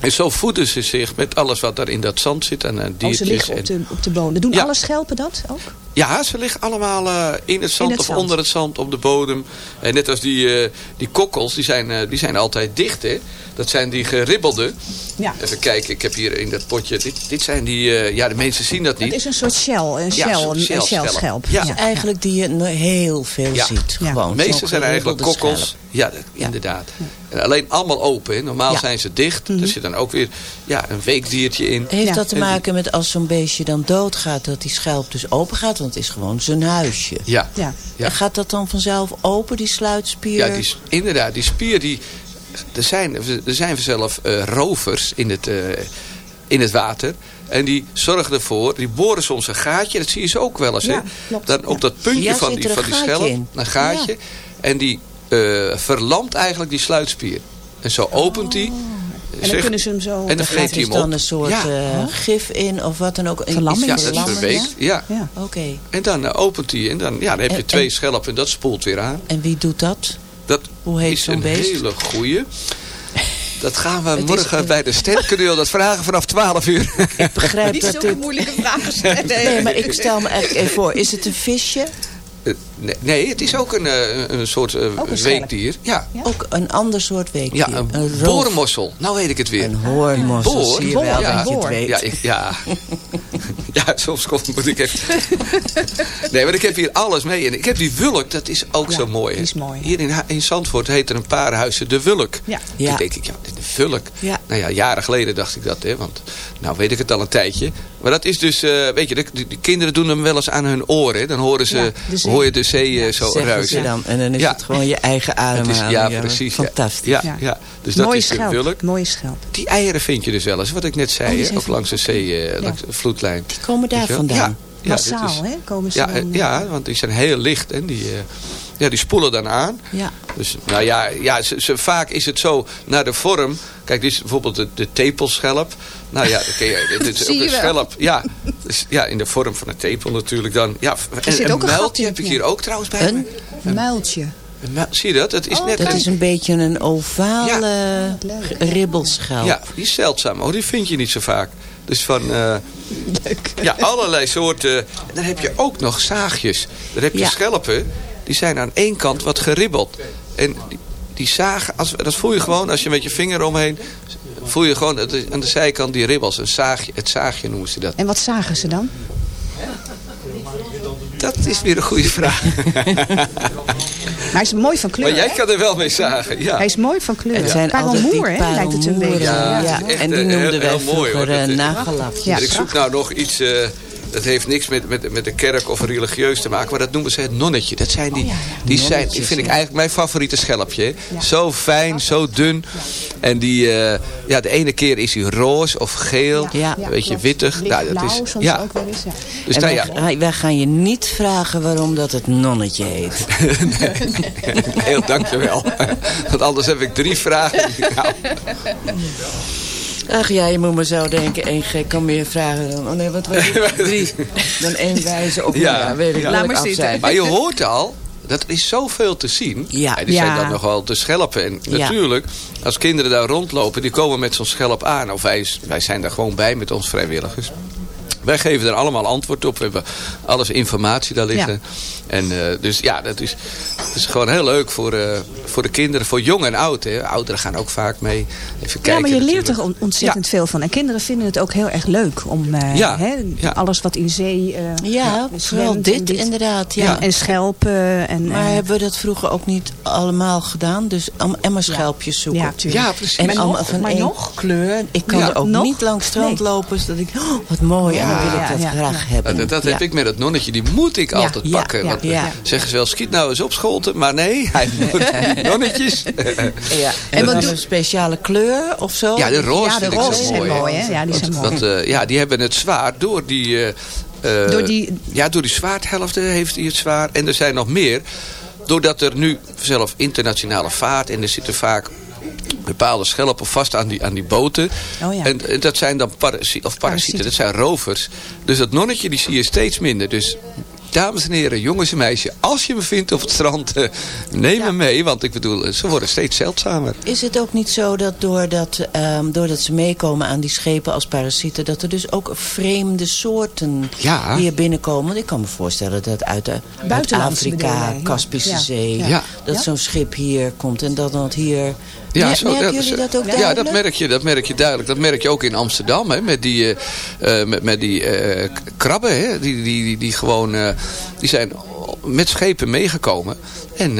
En zo voeden ze zich met alles wat er in dat zand zit. En, eh, Oh, diertjes. ze liggen op en- de, op de bodem. Doen Ja. alle schelpen dat ook? Ja, ze liggen allemaal eh, in het zand het of zand. onder het zand op de bodem. En net als die, eh, die kokkels, die zijn, eh, die zijn altijd dicht. Hè? Dat zijn die geribbelde. Ja. Even kijken, ik heb hier in dat potje. Dit, dit zijn die, eh, ja de mensen zien dat Het niet. is een soort shell, een Ja, shell, zo'n een shellschelp. shellschelp. Ja. Dus eigenlijk die je heel veel Ja. ziet. Ja. Gewoon. De meeste zijn eigenlijk kokkels. schelp. Ja, dat- inderdaad. En alleen allemaal open. Hè. Normaal Ja. zijn ze dicht. Er zit dan ook weer ja, een weekdiertje in. Heeft Ja. dat te maken met als zo'n beestje dan doodgaat, dat die schelp dus open gaat? Want het is gewoon zijn huisje. Ja. Ja. Ja. En gaat dat dan vanzelf open, die sluitspier? Ja, die, inderdaad. Die spier, die, er, zijn, er zijn vanzelf eh, rovers in het, eh, in het water. En die zorgen ervoor, die boren soms een gaatje. Dat zie je ze ook wel eens. Ja, klopt. Dan op dat puntje Ja, van die, van een die gaatje schelp, in? een gaatje. En die eh, verlamt eigenlijk die sluitspier. En zo opent die. En dan zeg- kunnen ze hem zo... en dan vreet hij dus hem op. dan een soort Ja. eh, gif in of wat dan ook. Verlamming. ja, dat verlamming, verweekt. Ja. Ja. ja? Oké. En dan eh, opent hij en dan, ja, dan heb je En- twee en- schelpen en dat spoelt weer aan. En wie doet dat? Dat Hoe heet is zo'n een beest? hele goeie. Dat gaan we morgen een- bij de stem. Kunnen jullie dat vragen vanaf 12 uur? Ik begrijp dat dit... moeilijke vragen stellen. Nee, maar ik stel me eigenlijk even voor. Is het een visje? Eh, nee, nee, het is ook een, eh, een soort eh, Ook een weekdier. Ja. Ook een ander soort weekdier. Ja, een, roof- boormossel. Nou weet ik het weer. Een hoornmossel, Boor? zie je wel ja. dat je het weet. Ja, ik- ja. ja, soms komt, moet ik even... nee, maar ik heb hier alles mee. En ik heb die wulk, dat is ook zo mooi. hè. is mooi. Hier in, in Zandvoort heet er een paar huizen de wulk. Ja. Toen Ja. denk ik, ja, wulk. Ja. Nou ja, jaren geleden dacht ik dat, hè. Want nou weet ik het al een tijdje. Maar dat is dus, eh, weet je, de, de- de kinderen doen hem wel eens aan hun oren. hè. Dan horen ze, Ja, hoor je de zee eh, zo dan. En dan is het gewoon je eigen ademhaling. ja, precies. ja. Fantastisch. Ja, ja. Dus dat mooie is de. Mooie schelp. Die eieren vind je dus wel eens, wat ik net Oh, zei, hè, zijn ook langs de zee, eh, langs de vloedlijn. Die komen daar vandaan. Ja, Massaal, is- hè? Komen ze ja, dan, eh, eh, ja, want die zijn heel licht en die, eh, ja, die spoelen dan aan. Ja. Dus nou ja, ja ze, ze- vaak is het zo naar de vorm. Kijk, dit is bijvoorbeeld de, de tepelschelp. Nou ja, je, dit is ook een schelp. Ja, dus, ja, in de vorm van een tepel natuurlijk dan. Ja, en, een ook een muiltje heb ik hier ook trouwens bij me. Een? Muiltje. Een muil- Zie je dat? Het is net Dat een- is een beetje een ovale ribbelschelp. Ja, die is zeldzaam. Oh, die vind je niet zo vaak. Dus van... eh, Ja, allerlei soorten. En dan heb je ook nog zaagjes. Dan heb je Ja. schelpen. Die zijn aan één kant wat geribbeld. En die, die zagen, als, dat voel je gewoon als je met je vinger omheen... voel je gewoon dat aan de zijkant die ribbels. Een zaagje, het zaagje noemen ze dat. En wat zagen ze dan? Dat is weer een goede vraag. Maar hij is mooi van kleur. maar jij hè? kan er wel mee zagen. Ja. Hij is mooi van kleur. Het zijn Parelmoer, hè, lijkt het een beetje. Ja, echt, en die eh, noemden wij heel mooi, vroeger uh, is- nagelafjes. Ja, en ik zoek nou nog iets... eh, dat heeft niks met, met, met de kerk of religieus te maken. Maar dat noemen ze het nonnetje. Dat zijn die, die zijn, die vind ik eigenlijk mijn favoriete schelpje. Zo fijn, zo dun. En die, eh, ja, de ene keer is hij roze of geel. Ja. Een beetje wittig. Nou, dat is, soms ja. ook wel eens. Ja. Dus en nou wij, ja, wij- gaan je niet vragen waarom dat het nonnetje heet. heel dankjewel. Want anders heb ik drie vragen. Nou, Ach ja, je moet maar zo denken. één gek kan meer vragen dan... Oh nee, wat was het? Drie. Dan één wijze op Ja. ja, weet ik Ja. Laat maar zitten. zijn. Maar je hoort al, dat is zoveel te zien. Ja. die Ja. zijn dan nog wel te schelpen. En Ja. natuurlijk, als kinderen daar rondlopen, die komen met zo'n schelp aan. Of wij, wij zijn daar gewoon bij met ons vrijwilligers. Wij geven er allemaal antwoord op. We hebben alles informatie daar liggen. En eh, dus ja, dat is, dat is gewoon heel leuk voor, eh, voor de kinderen. Voor jong en oud. Hè. Ouderen gaan ook vaak mee. Even kijken Ja, maar je leert natuurlijk. er on- ontzettend veel van. En kinderen vinden het ook heel erg leuk om eh, Ja, hè, ja. alles wat in zee eh, Ja, vooral dit, inderdaad. Ja. En schelpen. En, Maar hebben we dat vroeger ook niet allemaal gedaan? Dus am- emmerschelpjes zoeken. Ja, tuurlijk. Ja, precies. En Maar allemaal nog? van Maar één nog? kleur. Ik kan Ja. er ook Nog? niet langs het strand Nee. lopen. Zodat ik, oh, wat mooi. en dan wil ik Ja, dat ja, graag ja. hebben. Dat, dat heb Ja. ik met het nonnetje, die moet ik altijd ja, pakken. Eh, ja. Zeggen ze wel, schiet nou eens op scholten. Maar nee, hij moet nonnetjes. Ja. En, wat dan doe- een speciale kleur of zo? Ja, de roze ja, de zijn mooi. hè. mooi. Hè? Ja, die zijn mooi. Eh, ja, die hebben het zwaar door die... eh, Door die- Ja, door die zwaardhelften heeft hij het zwaar. En er zijn nog meer. Doordat er nu zelf internationale vaart... en er zitten vaak bepaalde schelpen vast aan die, aan die boten. Oh ja. En, en dat zijn dan parasi of parasieten, Parasieten. dat zijn rovers. Dus dat nonnetje die zie je steeds minder. Dus dames en heren, jongens en meisjes... als je me vindt op het strand, eh, neem me mee. Want ik bedoel, ze worden steeds zeldzamer. Is het ook niet zo dat doordat, ehm, doordat ze meekomen aan die schepen als parasieten... dat er dus ook vreemde soorten Ja. hier binnenkomen? Want ik kan me voorstellen dat uit, de, uit Afrika. Kaspische Ja. Zee... Ja. dat Ja. zo'n schip hier komt en dat dan het hier... Ja, zo, merken dat jullie is- dat ook Ja, dat merk je, dat merk je duidelijk. Dat merk je ook in Amsterdam, hè, met die, eh, eh, met, met die eh, krabben. Hè, die, die, die, die gewoon, die zijn met schepen meegekomen. En,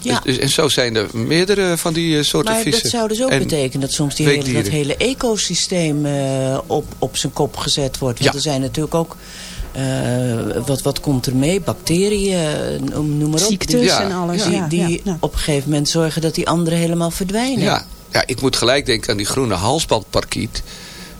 Ja. dus- en zo zijn er meerdere van die soorten Maar vissen. dat zou dus ook En- betekenen dat soms die hele, dat hele ecosysteem op, op zijn kop gezet wordt. Want Ja. er zijn natuurlijk ook... eh, wat, wat komt er mee? Bacteriën, noem, noem maar op. Ziektes Die- Ja. en alles. die, ja, die ja. op een gegeven moment zorgen dat die anderen helemaal verdwijnen. Ja, ja, ik moet gelijk denken aan die groene halsbandparkiet.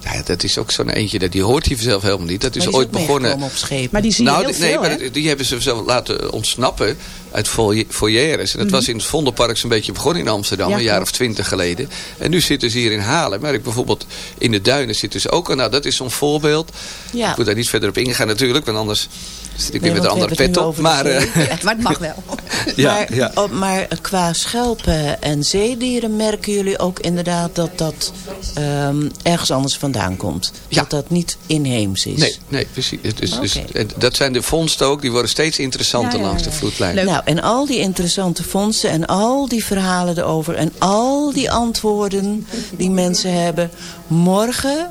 Ja, dat is ook zo'n eentje, dat die hoort hier zelf helemaal niet. Dat is, ooit begonnen... op schepen. Maar die zie je nou, heel die- nee, veel, maar hè? die, die hebben ze zelf laten ontsnappen uit foyer- foyeres. En dat was in het Vondelpark zo'n beetje begonnen in Amsterdam, Ja, een jaar of twintig geleden. En nu zitten ze hier in Halen. Maar ik bijvoorbeeld in de duinen zitten ze ook. Nou, dat is zo'n voorbeeld. Ja. Ik moet daar niet verder op ingaan natuurlijk, want anders zit ik Nee, weer met een andere pet op. Maar, eh, Maar het mag wel. ja, maar, ja. oh, maar qua schelpen en zeedieren merken jullie ook inderdaad dat dat ehm, ergens anders vandaan vandaan komt. Dat dat niet inheems is. Nee, nee precies. Dus, dat zijn de vondsten ook. Die worden steeds interessanter Ja, ja, langs de vloedlijn. Nou, en al die interessante fondsen en al die verhalen erover... en al die antwoorden die mensen hebben... morgen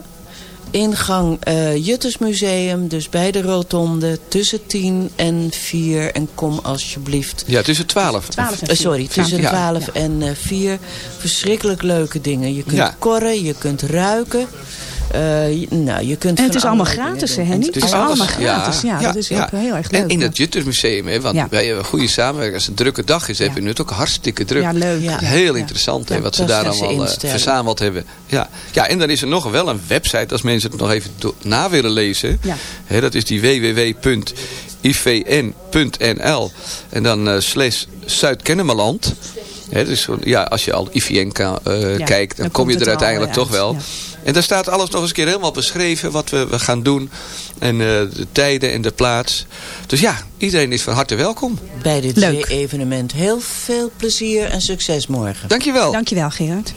ingang eh Juttersmuseum, dus bij de rotonde... tussen 10 en 4 en kom alsjeblieft... Ja, tussen 12. Eh, sorry, tussen Ja. 12 en eh 4. Verschrikkelijk leuke dingen. Je kunt Ja. korren, je kunt ruiken. Eh, nou, je kunt En het is allemaal gratis, hè. Henny? Het is allemaal gratis. Ja, dat is ook heel erg leuk. En in het Juttersmuseum, hè, want wij hebben een goede samenwerking. Als het een drukke dag is, hebben we het ook hartstikke druk. Ja, leuk. Ja. Heel interessant hè, wat ze daar allemaal eh, verzameld hebben. Ja. ja, en dan is er nog wel een website, als mensen het nog even na willen lezen. Ja. Hè, dat is die www.ivn.nl en dan eh slash Zuid-Kennemerland. Dus, ja, als je al IVN kan, eh, Ja, kijkt, dan, dan kom je er uiteindelijk toch uit, wel. ja. En daar staat alles nog eens een keer helemaal beschreven wat we, we gaan doen. En eh, de tijden en de plaats. Dus ja, iedereen is van harte welkom. Bij dit Leuk. evenement heel veel plezier en succes morgen. Dankjewel. Dankjewel, Gerard.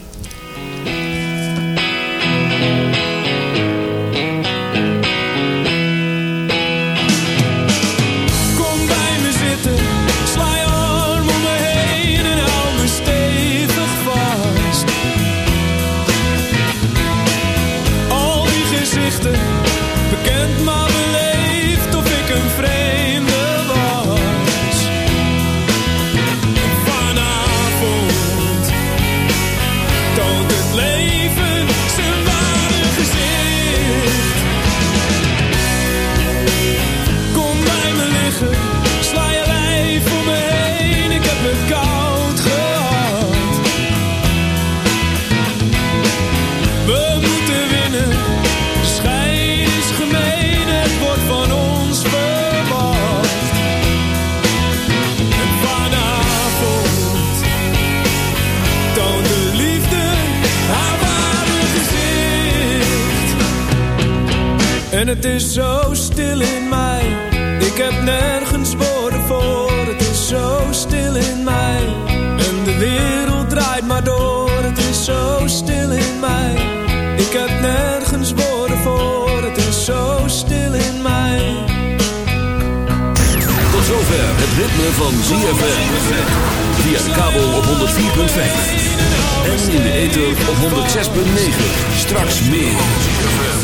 Het is zo stil in mij. Ik heb nergens woorden voor. Het is zo stil in mij. En de wereld draait maar door. Het is zo stil in mij. Ik heb nergens woorden voor. Het is zo stil in mij. Tot zover het ritme van ZFM. Via de kabel op 104.5. En in de ether op 106.9. Straks meer.